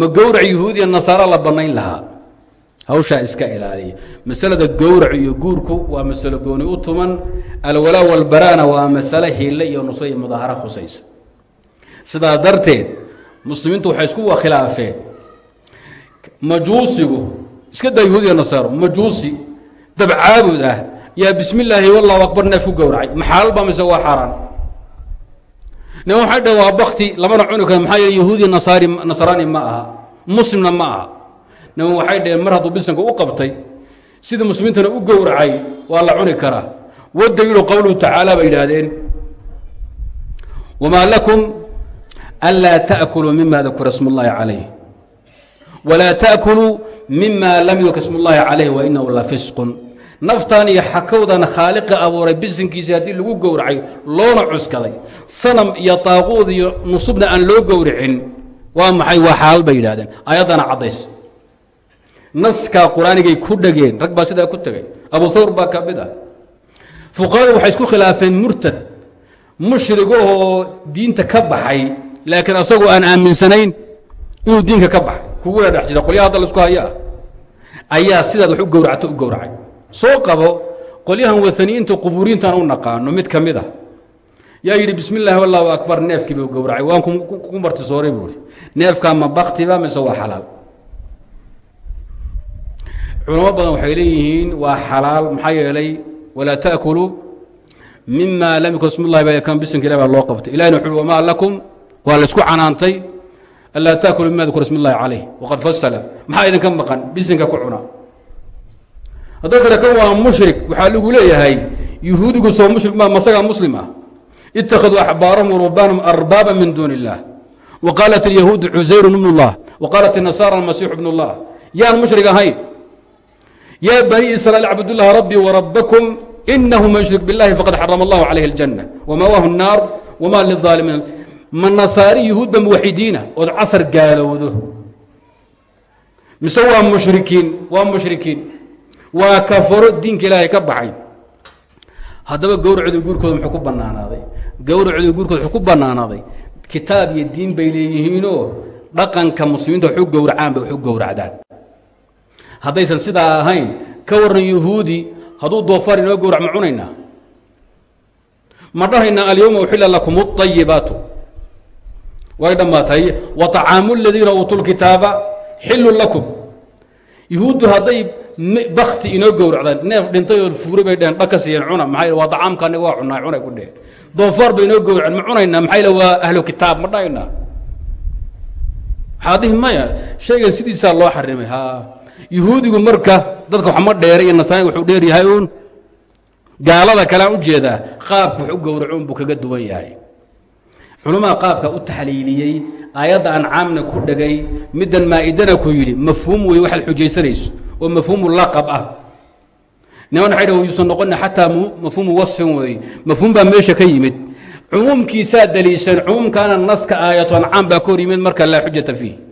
ma gowrac yahuudiya nasaara la bannayn lahaa hawshaa iska ilaaliya masalada gowrac iyo guurku waa masalo gooni u tuman alwalaa walbaraana waa masale hille iyo nusro iyo mudaahara khusaysa. Sidaa darteed muslimiintu waxay isku khilaafeen. Majuusigu iska daa yahuudiya nasaaro majuusi dabcaabud ah. Yaa bismi wallahu akbar neef ku gowracay. Maxaalba mise waa xaaraan? Nin waxay dhaheen waa bakti lamana cuni karo maxaa yeele yahuudiya nasaari nasraani ma aha. Muslimna ma aha. Niman waxay dhaheen mar hadduu bisanka u qabtay sida muslimiintana u gowracay waa la cuni karaa wadaliilu qowluhu tacaala bay yidhaahdeen. Wamaa lakum anlaa ta'kuluu mima dakura sm اllahi calayh. Walaa ta'kuluu mima lam yudkar sm اllahi calayh wainahu la fisqun. Naftan iyo xakowdan khaaliqi abuuray bisinkiisii haddii lagu gowracay loona cuskaday. Sanam iyo taaquud iyo nusubna aan loo gowricin waa maxay? Waa xaal bay yidhahdeen ayaddana caddays. Naskaa qur'aanigay ku dhegeen rag baa sidaa ku tegay. Abu thawr baa ka mid ah fuqahadu waxay isku khilaafeen murtad mushrigahoo diinta ka baxay laakiin asagoo aan aaminsanayn inuu diinka ka baxay. Kuguna dhex jira qolyaha hadda la isku haya ah ayaa sidaad wax u gowracto u gowracay. Soo qabo qolyahan waaniyiinta qubuuriintan u naqaano mid ka mid a yaa yidhi bismi illaahi allahu akbar neefkii buu gowracay. Waan ku martisooray buui neefkaa ma baktiba mise waa xalaal. Culamo badan waxay leeyihiin waa xalaal maxaa yeelay walaa takuluu mima lam ykun smlahi bisinka ilah baa loo qabtay ilahina wxu wmaa lakum waa laysku canaantay anlaa takuluu mima dukura smillahi calayh waqad fasala maxaa idinka maqan bisinka ku cuna haddad tira kan waa mushrik waxaa lagu leeyahay yuhuudigu soo mushrik ma masagaa muslim ah ittakhaduu axbaarahum warubbaanahum arbaaban min duuni illah wa qaalat alyahuudu cusayru bnu llah wa qaalat inasaara almasiixu bnu llah yaan mushrig ahayn ya bani israiil acbudullaha rabbii warabakum inahu man yushrik biاllahi faqad xarama allahu calayh اljanة wamawaahu الnaar wma lلظaalimiin ma nasaari yuhuudba muwaxidiina ood casar gaalowdo mise waa mushrikiin waa mushrikiin waa kafaro diinka ilaahay ka baxay haddaba gowracdu guurkooda muxuu ku bannaanaaday gowracdu guurkooda wuxuu ku bannaanaaday kitaab iyo diin bay leeyihiinoo dhaqanka muslimiinta waxu gowracaan bay waxu gowracdaan haddaysan sidaa ahayn ka warran yuhuudi hadduu doofaar inoo gowrac ma cunaynaa ma dhahaynaa alyowma uxila lakum اطayibaatu way dhammaatay wa طacaamu اladiina uutuu lkitaaba xilun lakum yuhuuddu hadday bakti inoo gowracdaan neef dhintay oo fuure bay dheheen dhag ka siiyeen cuna maxaa waa dacaamkaani waa cunaa cunay ku dheheen doofaar bay inoo gowraceen ma cunaynaa maxaa yidhi waa ahlu kitaab ma dhahaynaa waxaa dihi maya shaygan sidiisaa loo xarimay ha yuhuudigu marka dadka waxma dheeray iyo nasaaniga wuxuu dheer yahay uun. Gaalada kalean u jeedaa qaabka wax u gowracuun buu kaga duwan yahay. Culamaa qaabka u taxliiliyey aayadda ancaamna ku dhegay middan maa'idana ku yidhi mafhuum wey waxaad xujaysanayso oo mafhuumu laqab ah. Niman waxay dhah yuusan noqona xataa mafhuumu wasfin weeye mafhuum baa meesha ka yimid. Cumuumkiisaa daliishan cumuumkaana naska aayatu ancaam baa ka hor yimid marka laa xujata fiih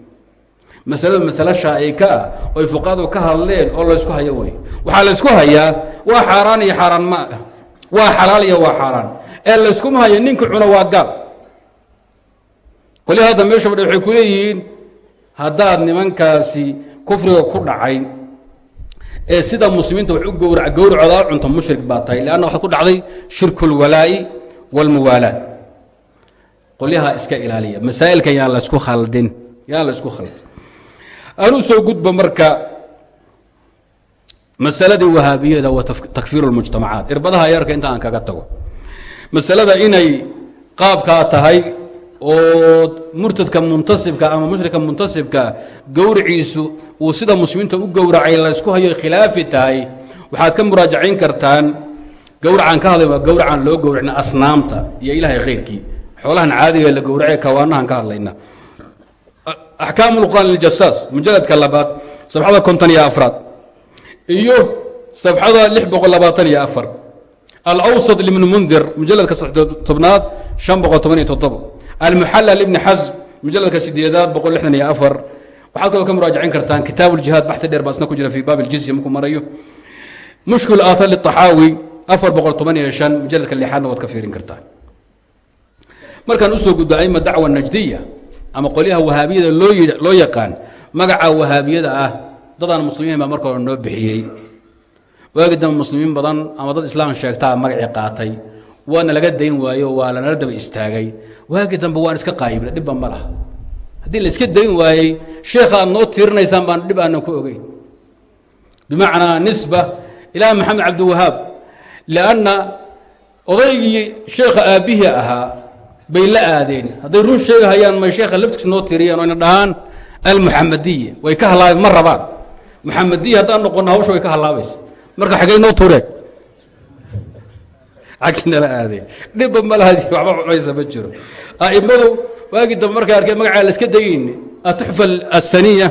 masaladu masale shaa'ika ah oy fuqahadu ka hadleen oo laysku hayo wey waxaa laysku hayaa waa xaaraan iyo xaaraan ma ah waa xalaal iyo waa xaaraan. Ee layskuma hayo ninka cuna waa gaal. Qolya hadda meesha waxay ku leeyihiin haddaad nimankaasi kufriga ku dhacay ee sida muslimiinta wax u gowra gowracoodaa cunto mushrik baa tahay leanna waxaad ku dhacday shirku اlwalaa'i qolyaha iska ilaaliya masaa'ilkan yaan laysku khaldin yaan la isku khaldin anuu soo gudbo marka masaladii wahaabiyada wa takfiir اlmujtamacaat irbadaha yarka inta aan kaga tago. Masalada inay qaabkaa tahay oo murtadka muntasibka ama mushrika muntasibka gowriciisu uu sida muslimiinta u gowracay laysku hayo khilaafi tahay waxaad ka muraajacayn kartaan gowracaan ka hadlay waa gowracaan loo gowracna asnaamta iyo ilaahay khayrkii. Xoolahan caadiga la gowracay kawaanahan ka hadlayna axkaamu lqur'aan liljasaas mujaladka labaad sabxada konton iyo afraad iyo sabxada lix boqol labaatan iyo afar. Alawsad libni mundir mujaladka tobnaad han boqol toban iyo toddoba almuxalla libni xasm mujaladka sideedaad boqol lixdan iyo afar. Waxaad kaloo ka muraajacin kartaan kitaab uljihaad baxti dheer baa isna ku jira fii baab iljizya markuu marayo. Mushkil aahar litaxaawi afar boqol toban iyo shan mujaladka lixaadna waad ka fiirin kartaan. Markaan u soo gudba aima dacwa najdiya ama qolyaha wahaabiyada loo yaqaan magaca wahaabiyada ah dadaan muslimiin baa marka hore noo bixiyey. Waagi dambe muslimiin badan ama dad islaam sheegtaa magacii qaatay waana laga dayn waayo waa lanala daba istaagay. Waagi dambe waan iska qaayibna dhibba ma laha. Haddii la iska dayn waayey sheekha aad noo tiirinaysaan baan dhib aanan ku ogeyn. Bimacnaa nisba ilaa maxamed cabdiwahaab lianna odaygii sheekha aabbihii ahaa bay la aadeen. Hadday run sheegahayaan may sheekha laftiis noo tiriyaan oyna dhahaan almuxamadiya way ka halaabeen ma rabaan. Muxamadiya haddaan noqono hawsha way ka halaabaysa marka xaggay noo tureen xagginala aadeen. Dhibba ma laha waxba cunaysa ma jiro. A'immadu waagii dambe markay arkeen magacaa la iska degayni atuxfa asaniya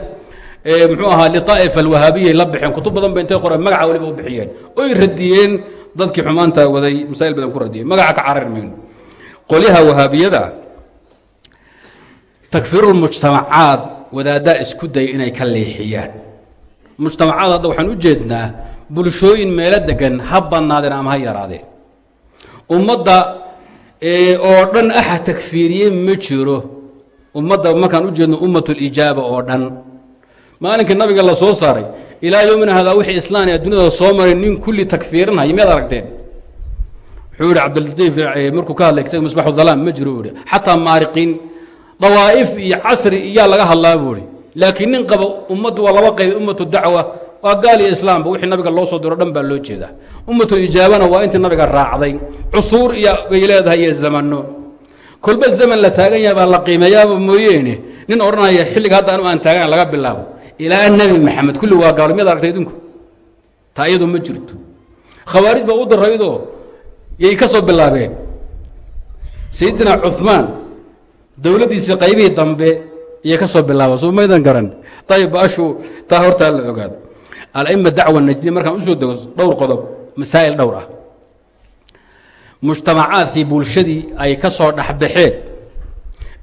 muxuu ahaa liطaa'ifa alwahaabiyay la baxeen kutub badan ba intay qoreen magaca waliba u bixiyeen. Oy radiyeen dadkii xumaantaa waday masaa'il badan ku radiyeen magaca ka carari mayno qolyaha wahaabiyada takfiirulmujtamacaad wadaaddaa isku daya inay ka leexiyaan. Mujtamacaad hadda waxaan u jeednaa bulshooyin meelo degan ha badnaadeen ama ha yaraadeen. Ummadda oo dhan axad takfiiriye ma jiro. Ummadda markaan u jeedno ummatulijaaba oo dhan. Maalinkii nabiga la soo saaray ilaa yowmina hadaa wixii islaan ee addunyada soo maray nin kulli takfiirinhaya miyaad aragteen wuxuu yihi cabdilatiif markuu ka hadlay kitaabka misbaxu dhalaam ma jiro buu ihi xataa maariqiin dawaa'if iyo casri iyaa laga hadlaa buu ihi laakiin nin qaba ummaddu waa laba qayb ummatu dacwa waa gaal iyo islaamba wixii nabiga loo soo diro dhan baa loo jeedaa. Ummatu ijaabana waa intii nabiga raacday. Cusuur iyo bay leedahay iyo zamano. Kolba zaman la taagan yahay baa la qiimeeyaaba mooyeene. Nin odhanaya xilliga hadda anu aan taagan laga bilaabo. Ilaa nebi maxamed kulli waa gaalo miyaad aragtay idinku. Taa iyadu ma jirto. Khawaarij baa u daraydoo yay ka soo bilaabeen sayidina cumaan dowladdiisii qaybihii dambe iyay ka soo bilaabeen soo maydan garan. Ayib baashu taa hortaa la ogaado. Ala'ima dacwa najdiya markaan u soo dego dhowr qodob masaa'il dhowr ah. Mujtamacaadkii bulshadii ay ka soo dhexbaxeen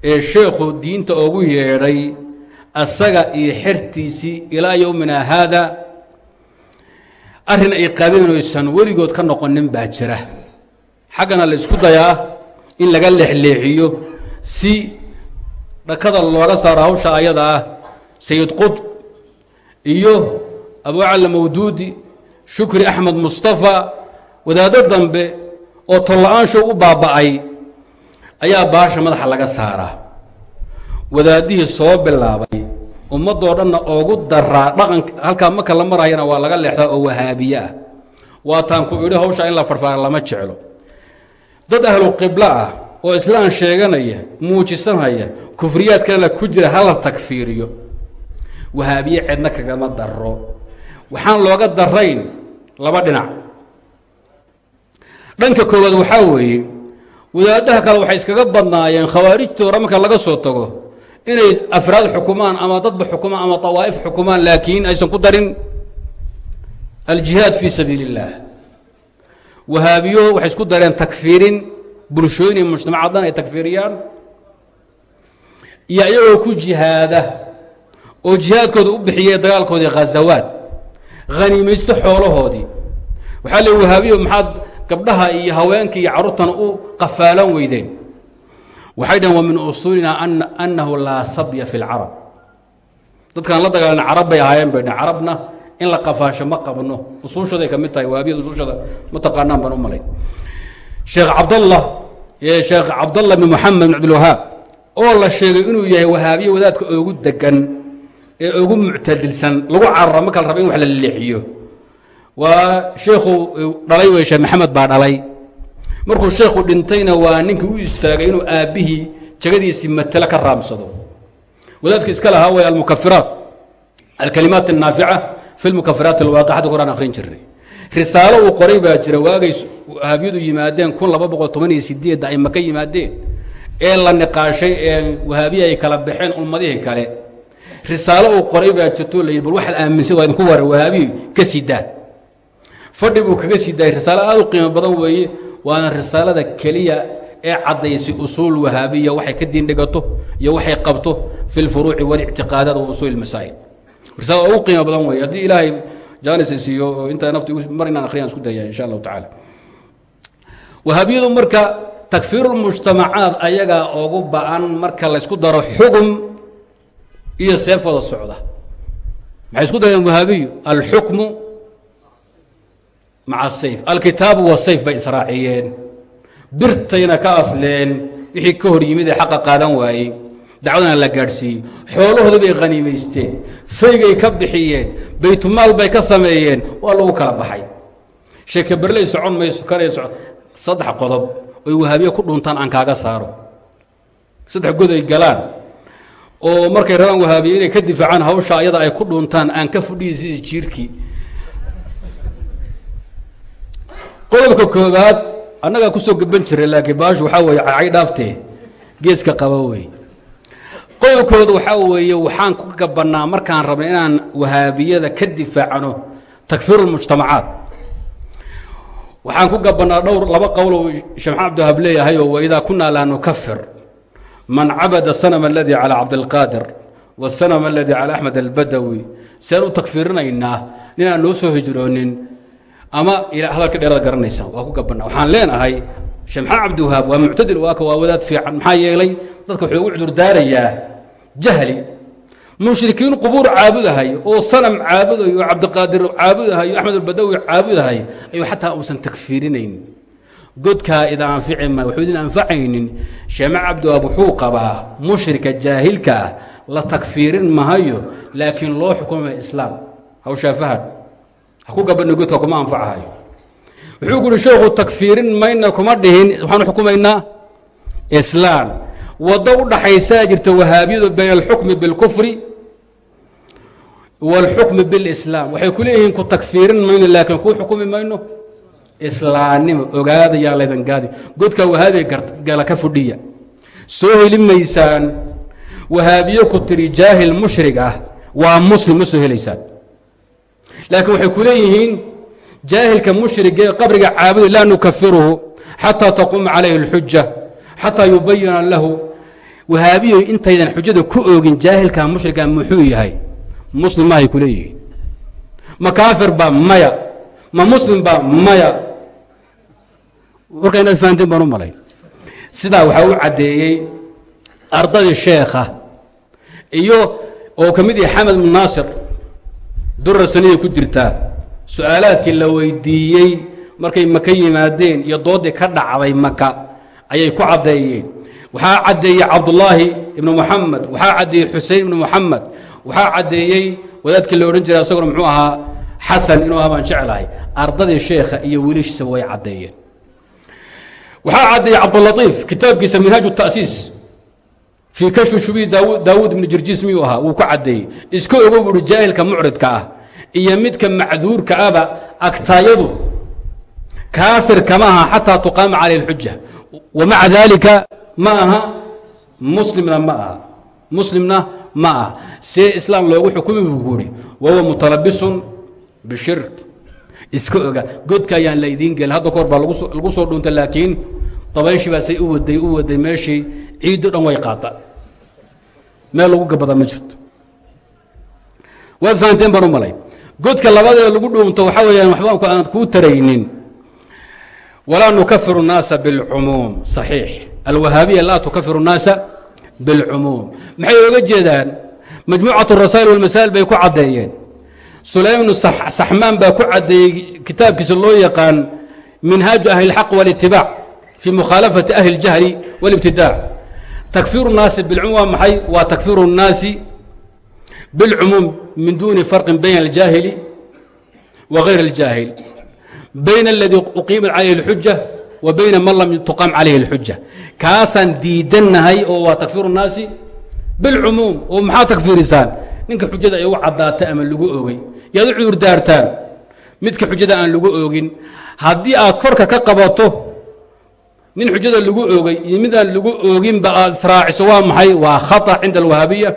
ee sheekhu diinta ugu yeedhay asaga iyo xertiisii ilaa yowmina haada arrin ay qabeenaysan weligood ka noqonin baa jira xaggana la isku dayaa in laga leexleexiyo si dhakada looga saaro hawsha ayada ah. Sayid qutb iyo abucalla mawduudi shukri axmed mustafa wadaaddo dambe oo tolla-aan show u baaba'ay ayaa baasha madaxa laga saaraa. Wadaadihii soo bilaabay ummaddoo dhanna oogu daraa dhaqanka halkaa marka la marayana waa laga leexdaa oo wahaabiye ah. Waataan ku idhi hawsha in la farfaara lama jeclo dad ahlu qiblo ah oo islaan sheeganaya muujisanaya kufriyaadkana ku jira hala takfiiriyo. Wahaabiye cidna kagama daro waxaan looga darayn laba dhinac. Dhanka koowaad waxaa weeye wadaadaha kale waxay iskaga badnaayeen khawaarijtii hore marka laga soo tago inay afraad xukumaan ama dadba xukumaan ama tawaa'if xukumaan laakiin aysan ku darin aljihaad fii sabiili اllah wahaabiyo waxay isku dareen takfiirin bulshooyin iyo mujtamaca dhan ay takfiiriyaan. Iyo iyagoo ku jihaada oo jihaadkooda u bixiyey dagaalkoodii khazawaad haniimaysto xoolahoodii. Waxaa le wahaabiyo maxaad gabdhaha iyo haweenka iyo carruurtana u qafaalan weydeen? Waxay dhaheen wa min usuulina annahu laa sabya fi اlcarab dadkaan la dagaalana carab bay ahaayeen bay dhaheen carabna in la qafaasho ma qabno. Usuushooday ka mid tahay wahabiyada usuushada ma baan u malay. Sheekh cabdallah sheekh cabdallah bn moxamed bn cabdilwahaab oo la sheegay inuu yahay wahaabiye wadaadka ogu degan ee ugu muctadilsan lagu carara marka la raba in wax la leexiyo. Waa sheekhu dhalay wey maxamed baa dhalay. Markuu sheekhu dhintayna waa ninkii u istaagay inuu aabbihii jegadiisii matele ka raamsado. Wadaadka iska lahaa way almukafiraat alkalimaat الnaafica fi lmukafiraat alwaaqixada koraan akhrin jirnay risaalo uu qoray baa jira waagay wahaabiyadu yimaadeen kun laba boqol toban iyo sideed ay maka yimaadeen ee la niqaashay ee wahaabiya ay kala baxeen ummadihii kale risaalo uu qoray baa jirto la yidhi bal waxaad aaminsan waa idinku wara wahaabiyo ka sii fadhi buu kaga sii risaalo aad u qiimo badan weeye waana risaalada keliya ee caddaysay usuul wahaabiya waxay ka diin dhigato iyo waxay qabto fi lfuruuci walictiqaadaat wa usuul masaa'il risaalada ugu qiimo badan weeye. Haddii ilaahay jaanis siiyo oo nafti mar inaan akhriyaan isku daya insha allahu tacaala. Wahaabiyadu marka takfiirulmujtamacaad ayagaa ugu ba'an marka laysku daro xugum iyo seefada socda. Maxay isku dayeen wahaabiyu alxukmu maca sayf alkitaabu wasayf bay israaciyeen. Birtayna ka asleen. Wixii ka hor yimid ee qaadan waayey dacwadana la gaadhsiiyey xoolahooda bay khaniimaysteen faygay ka bixiyeen baytumaal bay ka sameeyeen waa lagu kala baxay sheeke berley socon mayso so saddex qodob oy wahaabiye ku dhuntaan aan kaaga saaro saddex god ay galaan oo markay rabaan wahaabiye inay ka difaacaan hawsha ayada ay ku dhuntaan aan ka fudhiyi sidii jiirkii qodobka koobaad annagaa ku soo gaban jiray laakiin baashu waxaa weeye cacay dhaaftee geeska qaba wey qodobkooda waxaa weeye waxaan ku gabannaa markaan rabna inaan wahaabiyada ka difaacno takfiirulmujtamacaat waxaan ku gabannaa dhowr laba qowl oo sheekh maxamed abdihab leeyahay oo waidaa kunaa laa nukafir man cabada sanama aladii calaa cabdilqaadir wasanama aladii calaa axmed albadawi. Siaan u takfiirinaynaa ninaan noo soo hijroonin ama hadalka dheerada garanaysa waa ku gabannaa. Waxaan leenahay sheekh maxamed cabdiwahaab waa muctadil waaka waa wadaad fiican. Maxaa yeelay dadka wuxuu ugu cudurdaarayaa jahli. Mushrikiin qubuur caabudahay oo sanam caabudayo oo cabdiqaadir caabudahay o axmed albadawi caabudahay ayuu xataa uusan takfiirinayn. Godkaa ida anfici ma wuxuu idin anfacaynin. Sheema cabdiwahaab wuxuu qabaa mushrika jaahilka ah la takfiirin mahayo laakiin loo xukumaya islaam. Hawshaa fahad ha ku gabana godka kuma anfacahayo. Wuxuu guhi sheekhu takfiirin mayna kuma dhihin waxaanu xukumaynaa islaam waddo u dhaxaysaa jirta wahaabiyadu bayn alxukmi biاlkufri wاlxukmi biاlislaam waxay ku leeyihiin ku takfiirin mayno laakiin kuu xukumi mayno islaamnimo ogaada yaa laydan gaadi godkaa wahaabiga gala ka fudhiya soo heli maysaan wahaabiye ku tiri jaahil mushrig ah waa muslim ma soo helaysaan laakiin waxay ku leeyihiin jaahilka mushrigee qabriga caabuday laa nukafiruhu xataa taquuma calayhi اlxuja xataa yubayina lahu wahaabiyo intaydan xujada ku oogin jaahilka mushriga muxuu yahay? Muslim mahay ku leeyihiin. Ma kaafir ba maya. Ma muslim ba maya. Warkaa inaad fahanteen baan u malay. Sidaa waxaa u caddeeyey ardadii sheekha iyo oo ka mid yahay xamed bn naasir dura saniday ku jirtaa su'aalaadkii la weydiiyey markay maka yimaadeen iyo doodii ka dhacday maka ayay ku caddeeyeen waxaa caddeeyey cabdullaahi ibnu muxamed waxaa caddeeyey xusein ibnu muxamed waxaa caddeeyey wadaadkii la odhan jiray asaguna muxuu ahaa xasan inuu aha baan jeclahay. Ardadii sheekha iyo wiilashiisaba way caddeeyeen waxaa caddeeyey cabdulaiif kitaabkiisa minhaaj tasiis. Fii kashfi shubihi daawuud ibni jirjiis miyuu ahaa? Wuu ku caddeeyey iska ogow buuhi jaahilka mucridka ah iyo midka macduurka ahba agtaayadu. Kaafir kama aha xataa tuqaama calayh اlxuja wa maca daalika ma aha muslimna ma aha muslimna ma ah see islaam loogu xukumi buu guuri wahuwa mutalabisun bishirk iska oga godka ayaan la idiin gelin hadda kahor baa lagu soo dhuunta laakiin dabayshii baa say u waday u waday meeshii ciiddo dhan way qaata meel lagu gabada ma jirto waad fahanteen baan u malay godka labadee lagu dhuunto waxaa weeyaan waxba aan kuu taraynin walaa nukafiru الnaasa biاlcumuum صaxiix alwahaabiya laa tukafiru الnaasa biاlcumuum maxay oga jeedaan majmuucaة الrasaa'il walmasaa'il bay ku caddeeyeen sulaym bnu saxmaan baa ku caddeeyey kitaabkiisa loo yaqaan minhaaju ahli اlxaq wاlitibaac fii mukhaalafati ahli اljahli wاlibtidaac takfiru الnaasi biاlcumuum waa maxay waa takfiru الnaasi biاlcumuum min duuni farqin bayna اljaahili wa غayr اljaahil bayn اladii uqiimat calayhi اlxuja wa bayna man lam tuqam calayhi اlxuja kaasaan diidannahay oo waa takfiru الnaasi bilcumuum oo maxaa takfiirisaan ninka xujada ay ugu caddaatay ama lagu ogey yaad u cudur daartaan midka xujada aan lagu oogin haddii aad korka ka qabato nin xujada lagu oogay iyo midaan lagu ooginba aad israaciso waa maxay waa khata cinda alwahaabiya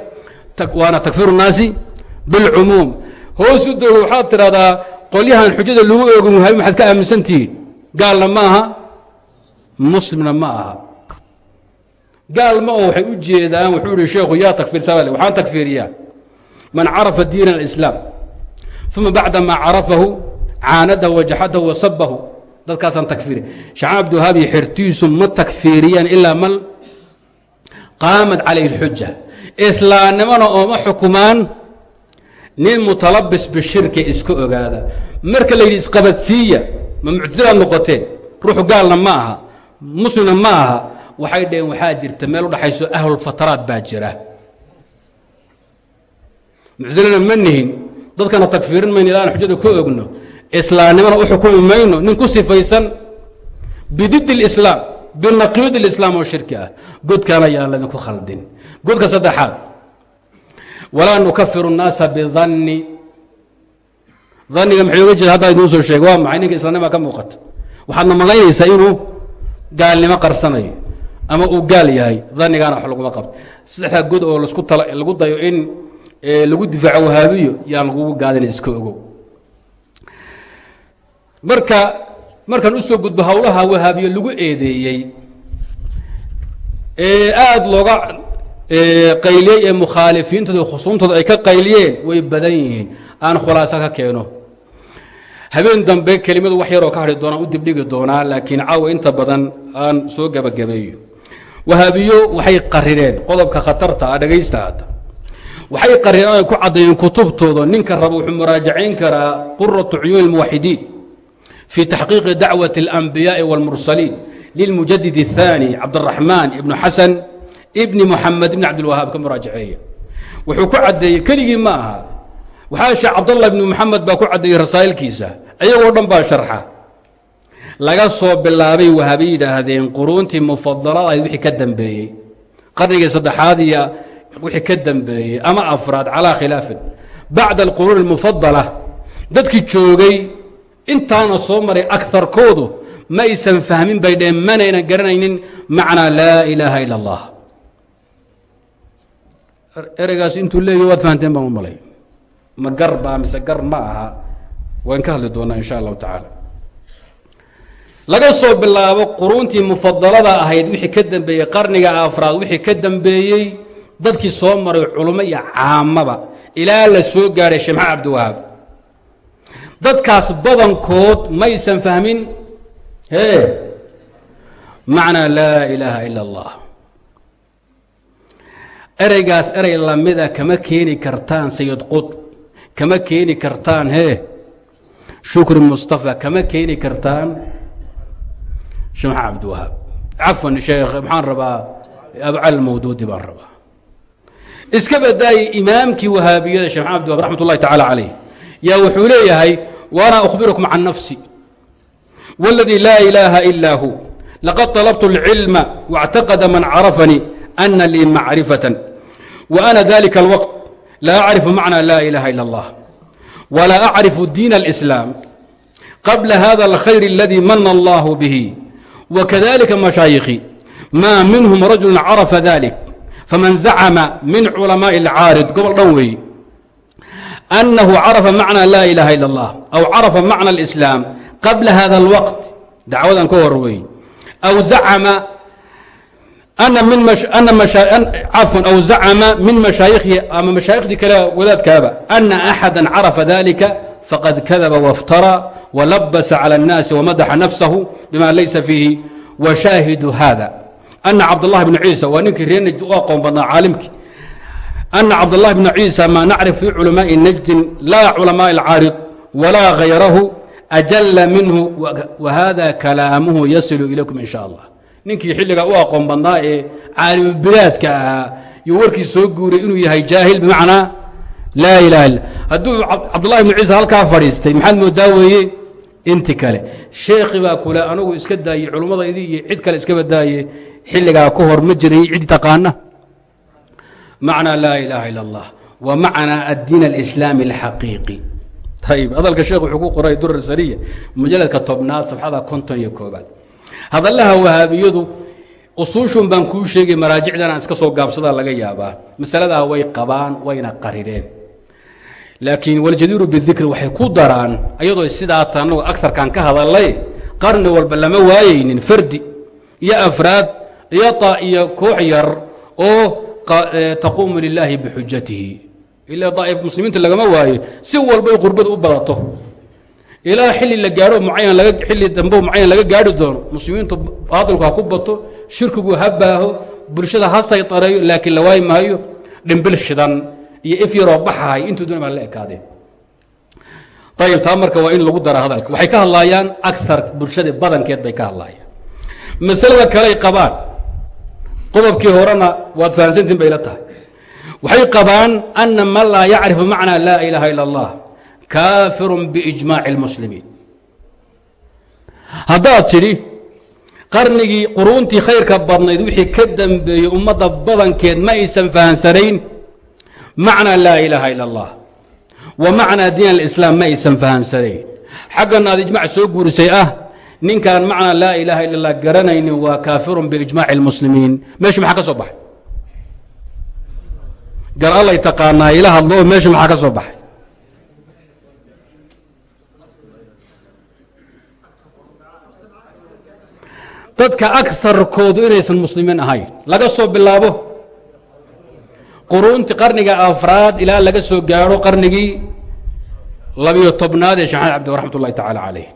waana takfiru الnaasi biاlcumuum hoos u dego waxaad tidhahdaa qolyahan xujada lagu oogin wahaabi maxaad ka aaminsantihiin gaalna ma aha muslimna ma aha. Gaal ma oo waxay u jeedaan wuxuu ihi sheekhu yaa takfiirsaa waxaan takfiiriyaa. Man carafa diin اlislaam uma bacda maa carafahu caanadahu wajaxadahu wasabahu dadkaasaan takfiiri. Sheekh cabdiwahaabi xertiisu ma takfiiriyaan ilaa man qaamat calayhi اlxuja islaamnimona ooma xukumaan nin mutalabis bishirki iska ogaada. Marka la isqabadsiiya ma muctadilaad noqoteen ruuxu gaalna ma aha muslimna ma aha waxay dhaheen waxaa jirta meel u dhaxayso ahlulfataraat baa jira muctadilana ma nihin dadkana takfiirin mayno ilaa aan xujada ka ogno islaamnimana u xukumi mayno nin ku sifaysan bidid اlislaam binaqiid اlislaam oo shirki ah godkaana yaan laydinku khaldin godka saddexaad walaa nukafiru الnaasa bidanni daniga maxay oga jeeda haddaa idin soo sheega waa maxay ninka islamnima ka muuqata waxaadna malaynaysaa inuu gaalnimo qarsanayo ama uu gaal yahay danigaana wax laguma qabto. Saddexdaa god oo lasku tala lagu dayo in lagu difaaco wahaabiyo yaan lagugu gaadina iska ogow. Marka markaan u soo gudbo hawlaha wahaabiyo lagu eedeeyey ee aada looga qayliyey ee mukhaalifiintooda khusuumtooda ay ka qayliyeen way badan yihiin. Aan khulaasa ka keeno habeen dambe kelimadu wax yaroo ka hadhi doonaan u dibdhigi doonaa laakiin caawa inta badan aan soo gebagabeeyo wahaabiyo waxay qarireen qodobka khatarta ah dhegaysta hadda waxay qarireen ay ku caddeeyeen kutubtooda ninka raba wuxuu muraajacayn karaa quratu cuyuuni اlmuwaxidiin في تحقيق دعوة الأنبياء والمرسلين للمجدد الثاني عبد الرحمن بن حسن بن محمد بن عبد الوهاب كمراجعية wuxuu ku cadeeyey keligii ma aha waxaa sheekh cabdullah ibnu maxamed baa ku caddeeyey rasaa'ilkiisa iyagoo dhan baa sharxa. Laga soo bilaabay wahabay yidhaahdeen quruuntii mufadalada ay wixii ka dambeeyey. Qarnigii saddexaad iyo wixii ka dambeeyey ama afraad calaa khilaafin. Bacda alquruun almufadala dadkii joogay intaana soo maray agarkoodu ma aysan fahmin bay dheen manaynan garanaynin macnaa laa ilaaha ila allah ereygaas intuu leeyahy waad fahanteen baan u malay ma gar baa mise gar ma aha waan ka hadli doonaa insha allahu tacaala. Laga soo bilaabo quruuntii mufadalada ahayd wixii ka dambeeyey qarniga afraad wixii ka dambeeyey dadkii soo maray culummo iyo caamaba ilaa la soo gaadhay maxamed cabdiwahaab dadkaas badankood maysan fahmin e macnaa laa ilaaha ila اllah ereygaas erey lamida kama keeni kartaan sayid qutb kama keeni kartaan he shukri mustafa kama keeni kartaan sheekh maxamed cabdiwahaab cafwan sheekh maxaan rabaa abcal mawduudi baan rabaa iska badaayay imaamkii wahaabiyada shekh maxamed abdiwahab raxmat ullahi tacaala calayh yaa wuxuu leeyahay وأنا أخبركم عن نفسي والذي لا إله إلا هو لقد طلبت العلم واعتقد من عرفني أن لي معرفة وأنا ذلك الوقت لا أعرف معنى لا إله إلا الله ولا أعرف دين الإسلام قبل هذا الخير الذي من الله به وكذلك مشايخي ما منهم رجل عرف ذلك فمن زعم من علماء العارض قبل روي أنه عرف معنى لا إله إلا الله أو عرف معنى الإسلام قبل هذا الوقت دعوة كوروي أو زعم أن من مش أن مشا... أن عفوا أو زعم من مشايخه أما مشايخ دي كلا ولاد كابا أن أحدا عرف ذلك فقد كذب وافترى ولبس على الناس ومدح نفسه بما ليس فيه وشاهد هذا أن عبد الله بن عيسى ونك رين قوم بنا عالمك أن عبد الله بن عيسى ما نعرف في علماء نجد لا علماء العارض ولا غيره أجل منه وهذا كلامه ninkii xilliga u aqoon badnaa ee caalimubilaadka ahaa iyo warkii soo guuray inuu yahay jaahil bimacnaa laa ilaha illa hadduu cabdullahi ibnu ciisa halkaa fadhiistay maxaad moodaa weeye? Inti kale. Sheekhi baa kule anugu iska daayey culummadaydi iyo cid kale iskaba daaye. Xilligaa ka hor ma jiray cid taqaana macnaa laa ilaaha illa allah wa macnaa addiin alislaami alxaqiiqi. Ayb hadalka sheekh wuxuu ku qoray durar sariya mujalladka tobnaad sabxada konton iyo koobaad hadallaha wahaabiyadu usuushun baan kuu sheegay maraajicdan aan iska soo gaabsadaa laga yaabaa. Masaladaa way qabaan wayna qarireen laakiin waljadiiru bidikri waxay ku daraan ayadoo sidaa ta annagu agarkaan ka hadalay qarni walba lama waayaynin fardi iyo afraad iyo ta iyo koox yar oo taquumu lilaahi bixujatihi ilaa daa'if muslimiinta lagama waayo si walba qurbadu u badato ilaa xilli la gaadho mucayan laga xilli dambe mucayan laga gaadhi doono. Muslimiintu baadilku ha ku bato shirkigu ha baaho bulshada ha saytareeyo laakiin la waayi maayo dhimbil shidan iyo if yaroo baxahay intuu doona baa la ekaadeen ayib taa marka waa in lagu dara hadalka. Waxay ka hadlaayaan aar bulshada badankeed bay ka hadlaayaan. Masalada kaley qabaan. Qodobkii horena waad fahamsantiin bay la tahay. Waxay qabaan ana man laa yacrifu macnaa laa ilaaha ila اllah kaafirun biijmaaci اlmuslimiin haddaad tidhi qarnigii quruuntii khayrka badnayd wixii ka dambeeyey ummadda badankeed ma aysan fahamsanayn macnaa laa ilaaha ila اllah wa macnaa diin alislaam ma aysan fahamsanayn xaggana aad ijmac soo guurisay ah ninkaan macnaa laa ilaaha ila اllah garanaynin waa kaafirun biijmaaci اlmuslimiin meesha maxaa ka soo baxay gar allay taqaanaa ila hadlo oo meesha maxaa ka soo baxay Dadka akarkoodu inaysan muslimiin ahayn. Laga soo bilaabo. Quruuntii qarniga afraad ilaa laga soo gaadho qarnigii labiyo tobnaad ee sheekhan cabdi raxmat ullahi tacaala calayh.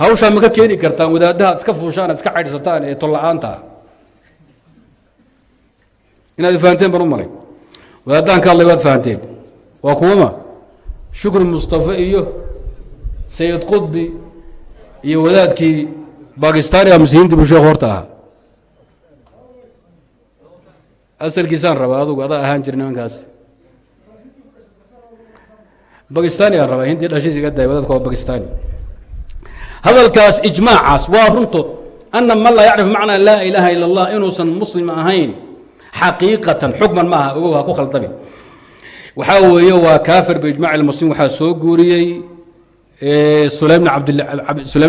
Hawshaa ma ka keeni kartaan wadaaddaha ad iska fuushaan iska caydhsataan ee tolla-aanta. Inaad fahanteen baan u malay. Wadaaddahan ka hadlay waad fahanteen. Waa kuwama shukri mustafe iyo sayid qudbi iyo wadaadkii bakistaaniga masiihiintii buu sheekhu horta ahaa. Asalkiisaan rabaa adugu adaa ahaan jira nimankaas bakistaanigaan rabaa hintii dhashiis iga daay wadaadka waa bakistani hadalkaas ijmaacaas waa runtood ana man laa yacrif macnaa laa ilaaha ila اllah inuusan muslim ahayn xaqiiqatan xukman ma aha ogow ha ku khaldabin waxaa weeye waa kaafir biijmac اlmuslim waxaa soo guuriyey sulaym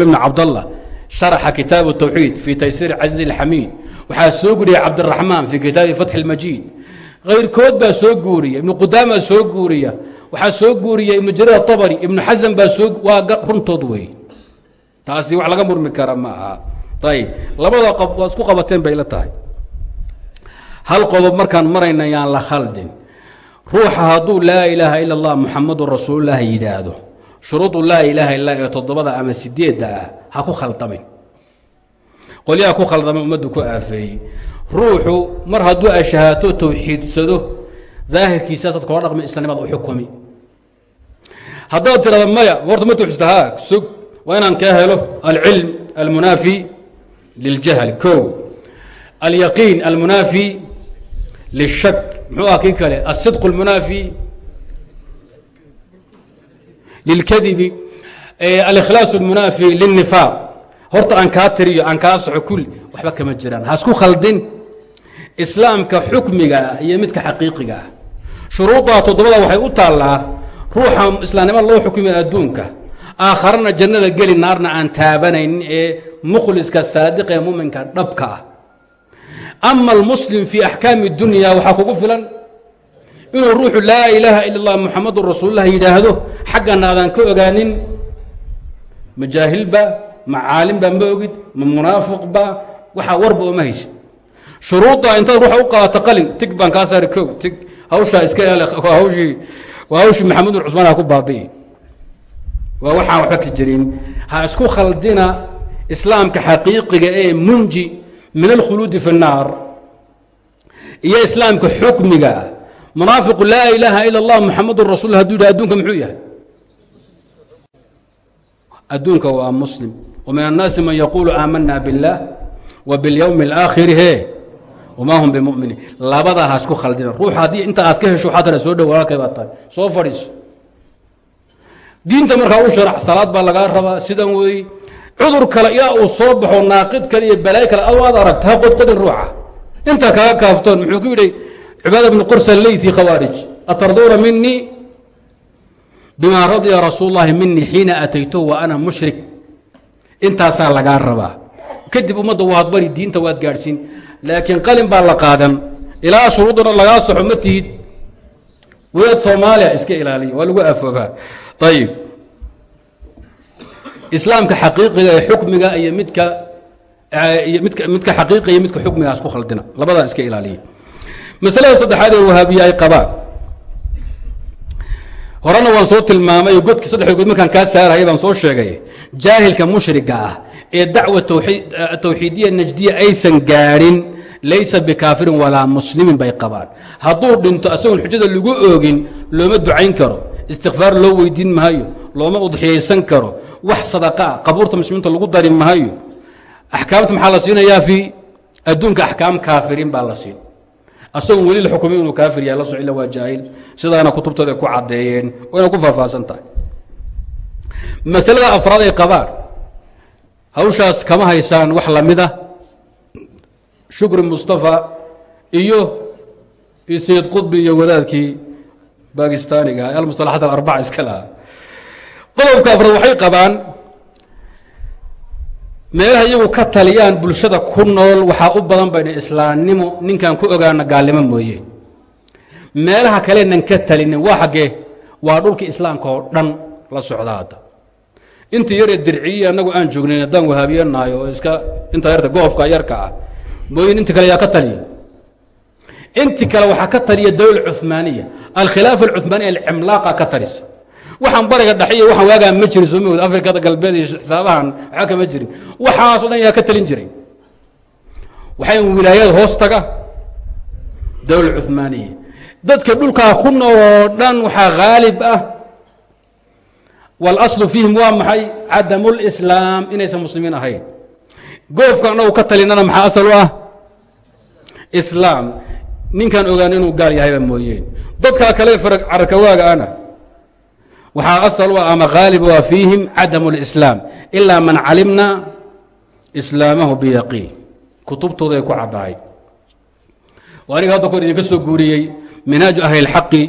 bn cabdallah شharxa kitaab التwxiid fi taysiir caziz الxamiid waxaa soo guuriyey cabdالرaحmaan fi kitaabi fatح الmajiid kayrkood baa soo guuriya ibnu qudaama soo guuriya waxaa soo guuriya ibnu jariir aطabri ibnu xasan baa soo waa runtood wey taasi wax laga murmi kara ma aha ayb labada qob waa isku qabateen bay la tahay hal qodob markaan marayna yaan la khaldin ruuxa hadduu laa ilaaha ila اllah muxamadu rasuululah yidhaahdo shuruudu laa ilaaha illa ee toddobada ama sideedda ah ha ku khaldamin qolyaha ku khaldamay ummaddu ku aafeeyey. Ruuxu mar hadduu ashahaato tawxiidsado daahirkiisaasaad kula dhaqmi islanimada u xukumi haddaad tirahda maya horta ma tawxiista haa sug waa inaan kaa helo alcilm almunaafi liljahl ko alyaqiin almunaafi lishak muxuu ah kii kale? Asidq almunaafi lilkadibi alikhlaasu اmunaafi lilnifaaq horta aan kaa tiriyo aan kaa soco kulli waxba kama jiraan hasku khaldin islaamka xukmiga ah iyo midka xaqiiqiga ah shuruuddaa toddobada waxay u taallaa ruuxa islaamnimo loo xukmi adduunka aakharana jannada geli naarna aan taabanaynin ee mukhliska saadiqa ee muminka dhabka ah ama almuslim fii axkaami dunya waxaa kugu filan inuu ruuxu laa ilaaha ila اllah muxamadun rasuululah yidhaahdo xaggana aadan ka ogaanin ma jaahilba ma caalimba ma ogid ma munaafiqba waxaa warba ooma haysid shuruudda intaad ruuxa u qaadato qalin tig baan kaa saari kow tig hawshaa iska ilaali waa hawshii waa hawshii maxamed bin cusmaan ha ku baabi'i waa waxaan waxba ka jirin ha isku khaldina islaamka xaqiiqiga ee munji min alkhuluudi fi الnaar iyo islaamka xukmiga ah munaafiqu laa ilaaha ila اllah muxamadun rasul haduu yidhah adduunka muxuu yahay adduunka waa muslim wa min annaasi man yaquulu aamana biاllah wa biاlyowmi اlaakhiri he wma hum bimuminiin labadaa ha isku khaldina ruux haddii inta aad ka hesho waxaa tara soo dhow walaalkay baa tahay soo fadhiiso diinta markaa u sharax salaad baa lagaa rabaa sidan weey cudur kale ilaa uu soo baxo naaqid kale iyo balaayo kale adu aad aragto ha qodqodin ruuxa intaa kaga kaaftoon muxuu ku yidhi cibaada bnu qursa leyti khawaarij atarduuna minii bima radya rasuul اllahi minii xiina ataytuhu wa ana mushrik intaasaa lagaa rabaa kadib ummadda waad bari diinta waad gaadhsiin laakiin qalin baa la qaadan ilaa shuruuduna lagaa soxo ma tihid wadaad soomaaliya iska ilaaliya waa lagu afoofaa ayib islaamka xaqiiqiga ee xukmiga iyo midka midka midka xaqiiqiga iyo midka xukmiga isku khaldina labadaa iska ilaaliya masalada saddexaad ee wahaabiye ay qabaan. Horena waan soo tilmaamay godki saddexda god markaan kaa saarayay baan soo sheegay jaahilka mushriga ah ee dacwa tawxiidiya najdiya aysan gaadhin laysa bikaafirin walaa muslimin bay qabaan. Hadduu dhinto asagoon xujada lagu oogin looma ducayn karo istikfaar loo weydiin maayo looma udxiyaysan karo wax sadaqaa qabuurta muslimiinta lagu dari maayo axkaamta maxaa la siinayaa fii? Adduunka axkaam kaafiriin baa la siin asagoon weli la xukumay inuu kaafir yahay la so illa waa jaahil sidaana kutubtooda ku caddeeyeen. Wayna ku faahfaahsan tahay. Masalada afraad ay qabaan hawshaas kama haysaan wax la mid ah shukri mustafa iyo sayid qudbi iyo wadaadkii bakistaaniga almustalaxaat alarbaca iska lahaa. Qodobka afraad waxay qabaan meelaha iyagu ka taliyaan bulshada ku nool waxaa u badan bayna islaamnimo ninkaan ku ogaana gaalnimo mooye. Meelaha kaleenan ka talinin waa xaggee waa dhulka islaamka oo dhan la socda hadda. Intii yaree dirciye annagu aan joognayn haddaan wahaabiyanahay oo iska intaa yarta goofka yarka ah mooyin inti kale yaa ka taliya inti kale waxaa ka taliya dawla cumaaniya alkhilaafa alcumaaniya alcimlaaqa ka talisa waxaan bariga dhexiyo waxaan waagaa ma jirin soo mood afrikada galbeed iyo xisaabahan waxba kama jirin. Waxaas o dhan yaa ka talin jiray. Waxay wilaayada hoos taga. Dawla cumaaniya dadka dhulkaa ku nool oo dhan waxaa haalib ah. Walaslu fiihim waa maxay? Cadamu lislaam inaysan muslimiin ahayn. Goofka annagu ka talinana maxaa asal u ah? Islaam. Ninkaan ogaan inuu gaal yahayba mooyeen. Dadkaa kale cararkawaaga ana waxaa asal u ah ama haalib waa fiihim cadamu اlislaam ilaa man calimna islaamahu biyaqiin kutubtooday ku caddahay aniga hadda kor idinka soo guuriyey minhaaju ahli اlxaqi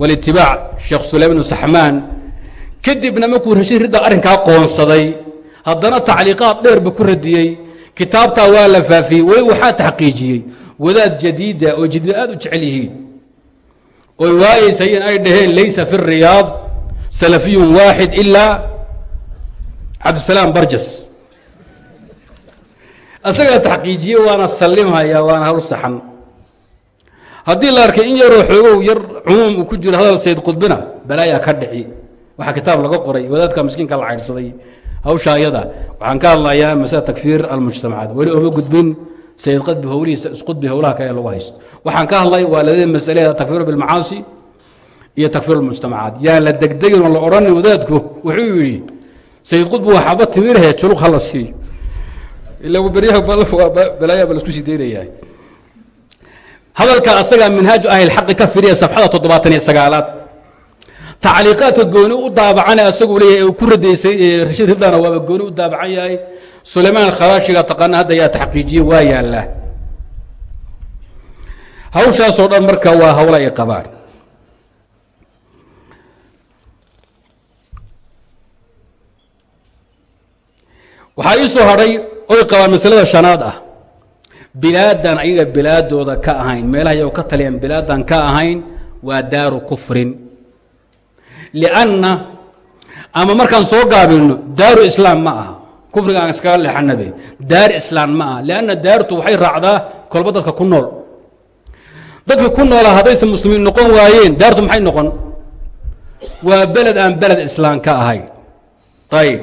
wاlitibaac sheekh sulayman bnu saxmaan kadibna markuu rashiid ridda arrinkaa qoonsaday haddana tacliiqaad dheerba ku radiyey kitaabtaa waa la faafiyey weli waxaa taxqiijiyey wadaad jadiida oo jadiid aad u jecel yihiin oy waayeysayeen ay dhaheen laysa fi الriyaad salafiyun waaxid ilaa cabdisalaam barjas. Asagaa taxqiijiyey waana sallimhayaa waana hawl saxan. Haddii la arkay in yaroo xoogow yar cumuum uu ku jiro hadal sayd qudbina balaayaa ka dhici. Waxaa kitaab laga qoray wadaadka miskiinka la caydhsaday hawsha ayada waxaan ka hadlayaa masala takfiir almujtamacaat weli ooma gudbin sayid qadbi howlihiisa isqudbi howlaha kale lagu haysto. Waxaan ka hadlay waa labada masale takfiiru bilmacaasi iyo takfiir almujtamacaat yaan la degdegin oo la odhanin wadaadku wuxuu yidhi sayid qudbi waa xaba timirhe juluq hala siiyo ila beryaha balaaya ba lasku sii daynayaa. Hadalka asagaa minhaaju ahlilxaqi ka firiya safxada toddobaatan iyo sagaalaad. Tacliiqaadka gooni u daabacana asaguu leeyahay u ku radaysay rashiid ridana waaba gooni u daabacan yahay. Sulaymaan alkharaashiga taqaana hadda yaa taxqiijiye waa yaallaa hawshaasoo dhan marka waa hawlo ay qabaan waxaa ii soo hadhay oy qabaan masalada shanaad ah. Bilaadan ayaga bilaadooda ka ahayn meelaha iyago ka taliyaan bilaadan ka ahayn waa daaru kufrin. Lianna ama markaan soo gaabinno daaru islaam ma aha. Kufriga aan iskaga leexanabe daar islaam ma aha. Lianna daartu waxay raacdaa kolba dadka ku nool. Dadka ku noola haddaysan muslimiin noqon waayeen daartu maxay noqon? Waa beled aan beled islaam ka ahayn ayib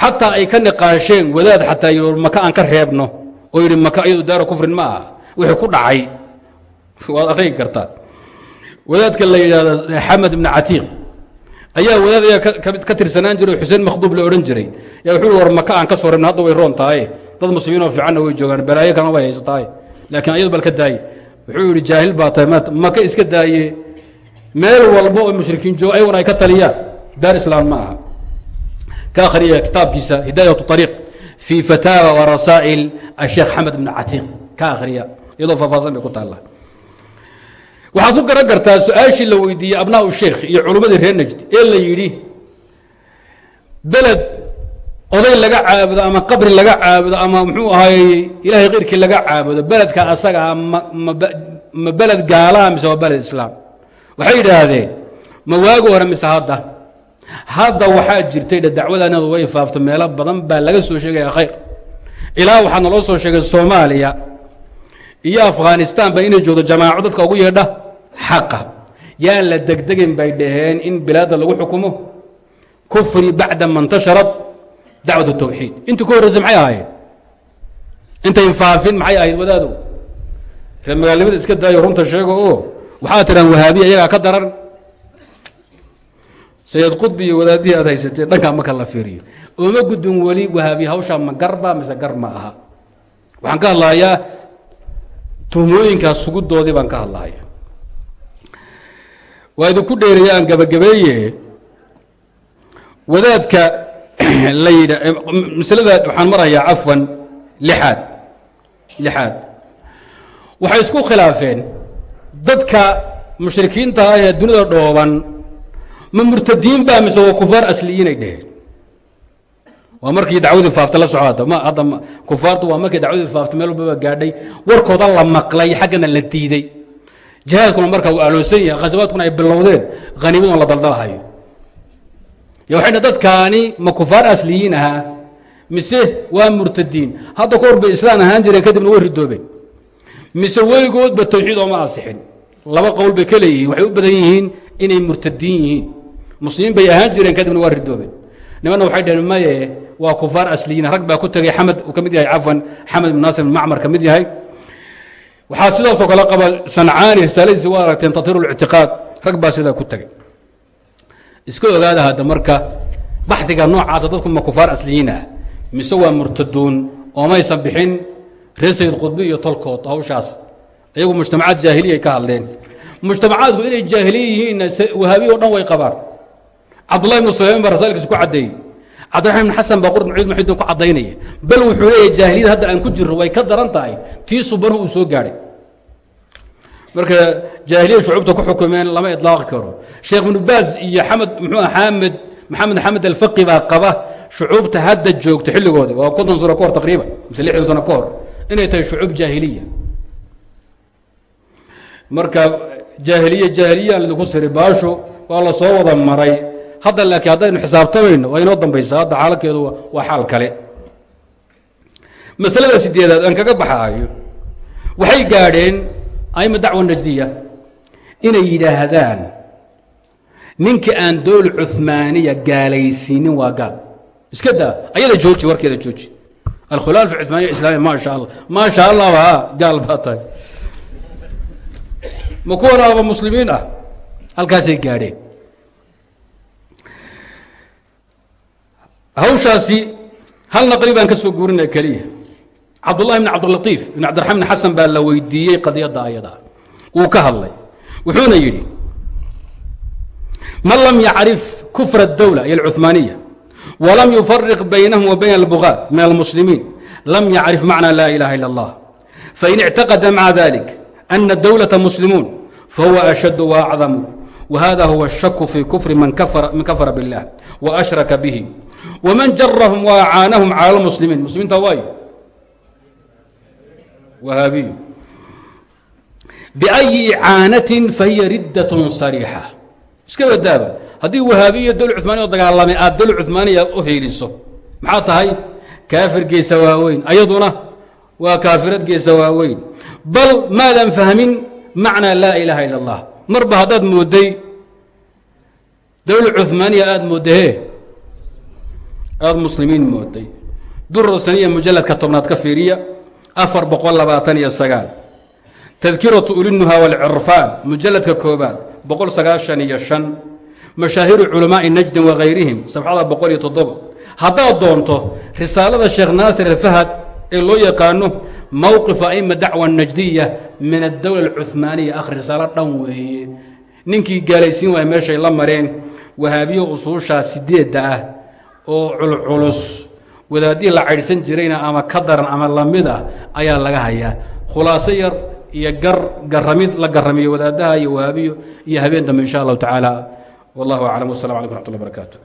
xataa ay ka niqaasheen wadaad xataa yii maka aan ka reebno. Oo yidhi maka iyadu daaru kufrin ma aha wixii ku dhacay. Waad akrigi kartaa. Wadaadka la yidhahdo xamed ibn catiiq. Ayaa wadaad ayaa ka tirsanaan jiray xuseen makhduub la odhan jiray. Yaa wuxuu war maka aan ka soo reebno hadda way roon tahay. Dad muslimiin oo fiicanna way joogaan balaayo kalena way haysatahay. Laakiin ayadu bal ka daaye. Wuxuu yidhi jaahil baa tahay maka iska daaye. Meel walba oo mushrikiin jooga ayaguna ay ka taliyaan. Daar islaam ma aha ka akhriya kitaabkiisa hidaayat ariiq fii fataawa wa rasaa'il asheekh xamed ibn catiiq ka akhriya. Iyadoo faahfaahsan bay ku ku garan kartaa su'aashii la weydiiyey abnaa sheikh iyo culummadii reer najd ee la yidhi beled oday laga caabudo ama qabri laga caabudo ama muxuu ahaayey ilaahay keyrkii laga caabudo beledka asagaa ma beled gaalaha mise waa islaam? Waxay yidhaahdeen ma hore mise hadda hadda waxaa jirtay dacwadanadu way faafto meelo badan baa laga soo sheegaya khayr. Ilaa waxaa naloo soo sheegay soomaaliya iyo afghanistan ba inay joogto jamaaco dadka ugu yeedha xaqa. Yaan la degdegin bay dhaheen in bilaadda lagu xukumo. Kufri bacda ma ntasharat dacwat tawxiid. Intii ku horreysay maxay ahaayeen? Intayn faafin maxay ahayd wadaadow reer magaalnimada iska daayo runta sheego oo waxaa tiraan wahaabiya iyagaa ka daran sayid qudbi iyo wadaadihii aad haysatee dhankaa marka la fiiriyo. Ooma gudbin weli wahaabiya hawshaa ma garba mise gar ma aha. Waxaan ka hadlahayaa tuhmooyinkaas sugudoodii baan ka hadlahaya waa idinku dheereeye aan gabagabeeye wadaadka la yidha masalada waxaan marayaa cafwan lixaad lixaad. Waxay isku khilaafeen dadka mushrikiinta ah ee dunida dhooban ma murtadiin baa mise waa kufaar asliyiinay dheheen waa markii dacwadii faafta la soco ma hadda kufaartu waa markii dacwadii faafta meel walbaba gaadhay. Warkooda la maqlay xaggana la diiday. Jihaadkuna marka uu aloonsan yahay khasawaadkuna ay bilowdeen. Haniimaduna la daldalahayo yo waxay dha dadkaani ma kufaar asliyiin ahaa? Mise waa murtadiin? Hadda ka hor islaan ahaan jireen kadibna way ridoobeen mise weligoodba tawxiid ooma asixin. Laba qowl bay ka leeyihiin waxay u badan yihiin inay murtadiin yihiin muslimiin bay ahaan jireen kadibna waa ridoobeen nimanna waxay dhaheen maye waa kufaar asliyiin. Rag baa ku tegay xamed uu ka mid yahay cafwan xamed ibn naasir ibn macmar ka mid yahay. Waxaa sidaasoo kale qaba sancaani risaaladiisi waa aragteen tatiru lictiqaad rag baa sidaa ku tegay iska ogaada hadda marka baxdiga noocaasa dadku ma kufaar asliyiin ah. Mise waa murtaduun oomaysan bixin reer sayid qudbi iyo tolkood hawshaas. Iyagu mujtamacaad jaahiliya ay ka hadleen. Mujtamacaadku inay jaahiliya yihiinna wahaabiya o dhan way qabaan cabdullahi ibnu sulayman baa rasaalkiisa ku caddeeyey cabdiraxman ibn xasan baa qurd muxidiin ku caddaynaya bal wuxuu leeyahay jaahiliyada hadda aan ku jirro way ka daran tii subanuhu uu soo gaadhay. Marka jaahiliya shucuubta ku xukumeen lama idlaaqi karo. Sheekh ibnu baaz iyo xamed muxuu xamed maxamed xamed alfaqi baa qaba shucuubta hadda joogta xilligooda. Waa konton sano ka taqriiban mise lixdan sano inay tahay shucuub jaahiliya. Marka jaahiliya jaahiliya lidinku siri baasho waa soo wada maray hadda laakiin haddaynu xisaabtamayno waa inoo dambaysaa hadda xaalalkeedu waa xaal kale. Masalada sideedaad aan kaga baxaayo waxay gaadheen aima dacwa najdiya inay yidhaahdaan ninka aan dowl cumaaniya gaalaysiinin waa gaal. Iska daa ayada jooji warkeeda jooji. Alkhulaal fi cumaaniya islaamiya maa allah maa sha gaal baa tahay. Ma kuwan aba muslimiin ah? Halkaasay gaadheen hawshaasi hal naqli baan ka soo guurinaya keliya cabdullahi bn cabdilatiif ibn cabdiraxman bn xasan baa la weydiiyey qadiyadda ayada wuu ka hadlay wuxuuna yidhi man lam yacrif kufra اdawla iyo alcuثmaaniya walam yufariq baynahum wa bayna albugaad min almuslimiin lam yacrif macna la ilaha ila اllah fain اctaqada maca dalik ana dawlaة muslimuun fahuwa ashad waacdamu whada huwa الshak fi kufri man kafara biاllah waashraka bihi waman jarahum waa caanahum cala lmuslimiin muslimiinta waay wahaabiyu biayi icaanatin fahiya riddatun sariixa iska wadaaba haddii wahaabiyo dol cumaaniya o dagaalamay aad dol cumaaniya u hiiliso maxaa tahay kaafir geesa waaweyn ayaduna waa kaafirad geesa waaweyn bal maadan fahmin macnaa laa ilaaha ila اllah marba haddaad mooday dowla cumaaniya aad moodahe aada muslimiin mooday durar saniya mujaladka tobnaad ka fiiriya afar boqol labaatan iyo sagaal. Tadkiratu ulinuha walcirfaan mujaladka koobaad boqol sagaashan iyo shan. Mashaahiru culamaai najdin wakayrihim safxada boqol iyo toddoba. Haddaad doonto risaalada sheekh naasir alfahad ee loo yaqaano mowqif aima dacwa najdiya min addowla alcumaaniya akhri risaalo dhan weeye. Ninkii gaalaysiin waaya meeshay la mareen wahaabiyo usuushaa sideedda ah oo culculus. Wadaaddii la caydhsan jirayna ama ka daran ama la mid ah ayaa laga hayaa. Khulaaso yar iyo gar garamid la garamiyo wadaaddaha iyo wahaabiyo iyo habeen dambe insha allahu tacaala. Wallahu aclam. Wasalam alaikum raxmat ullah barakaatu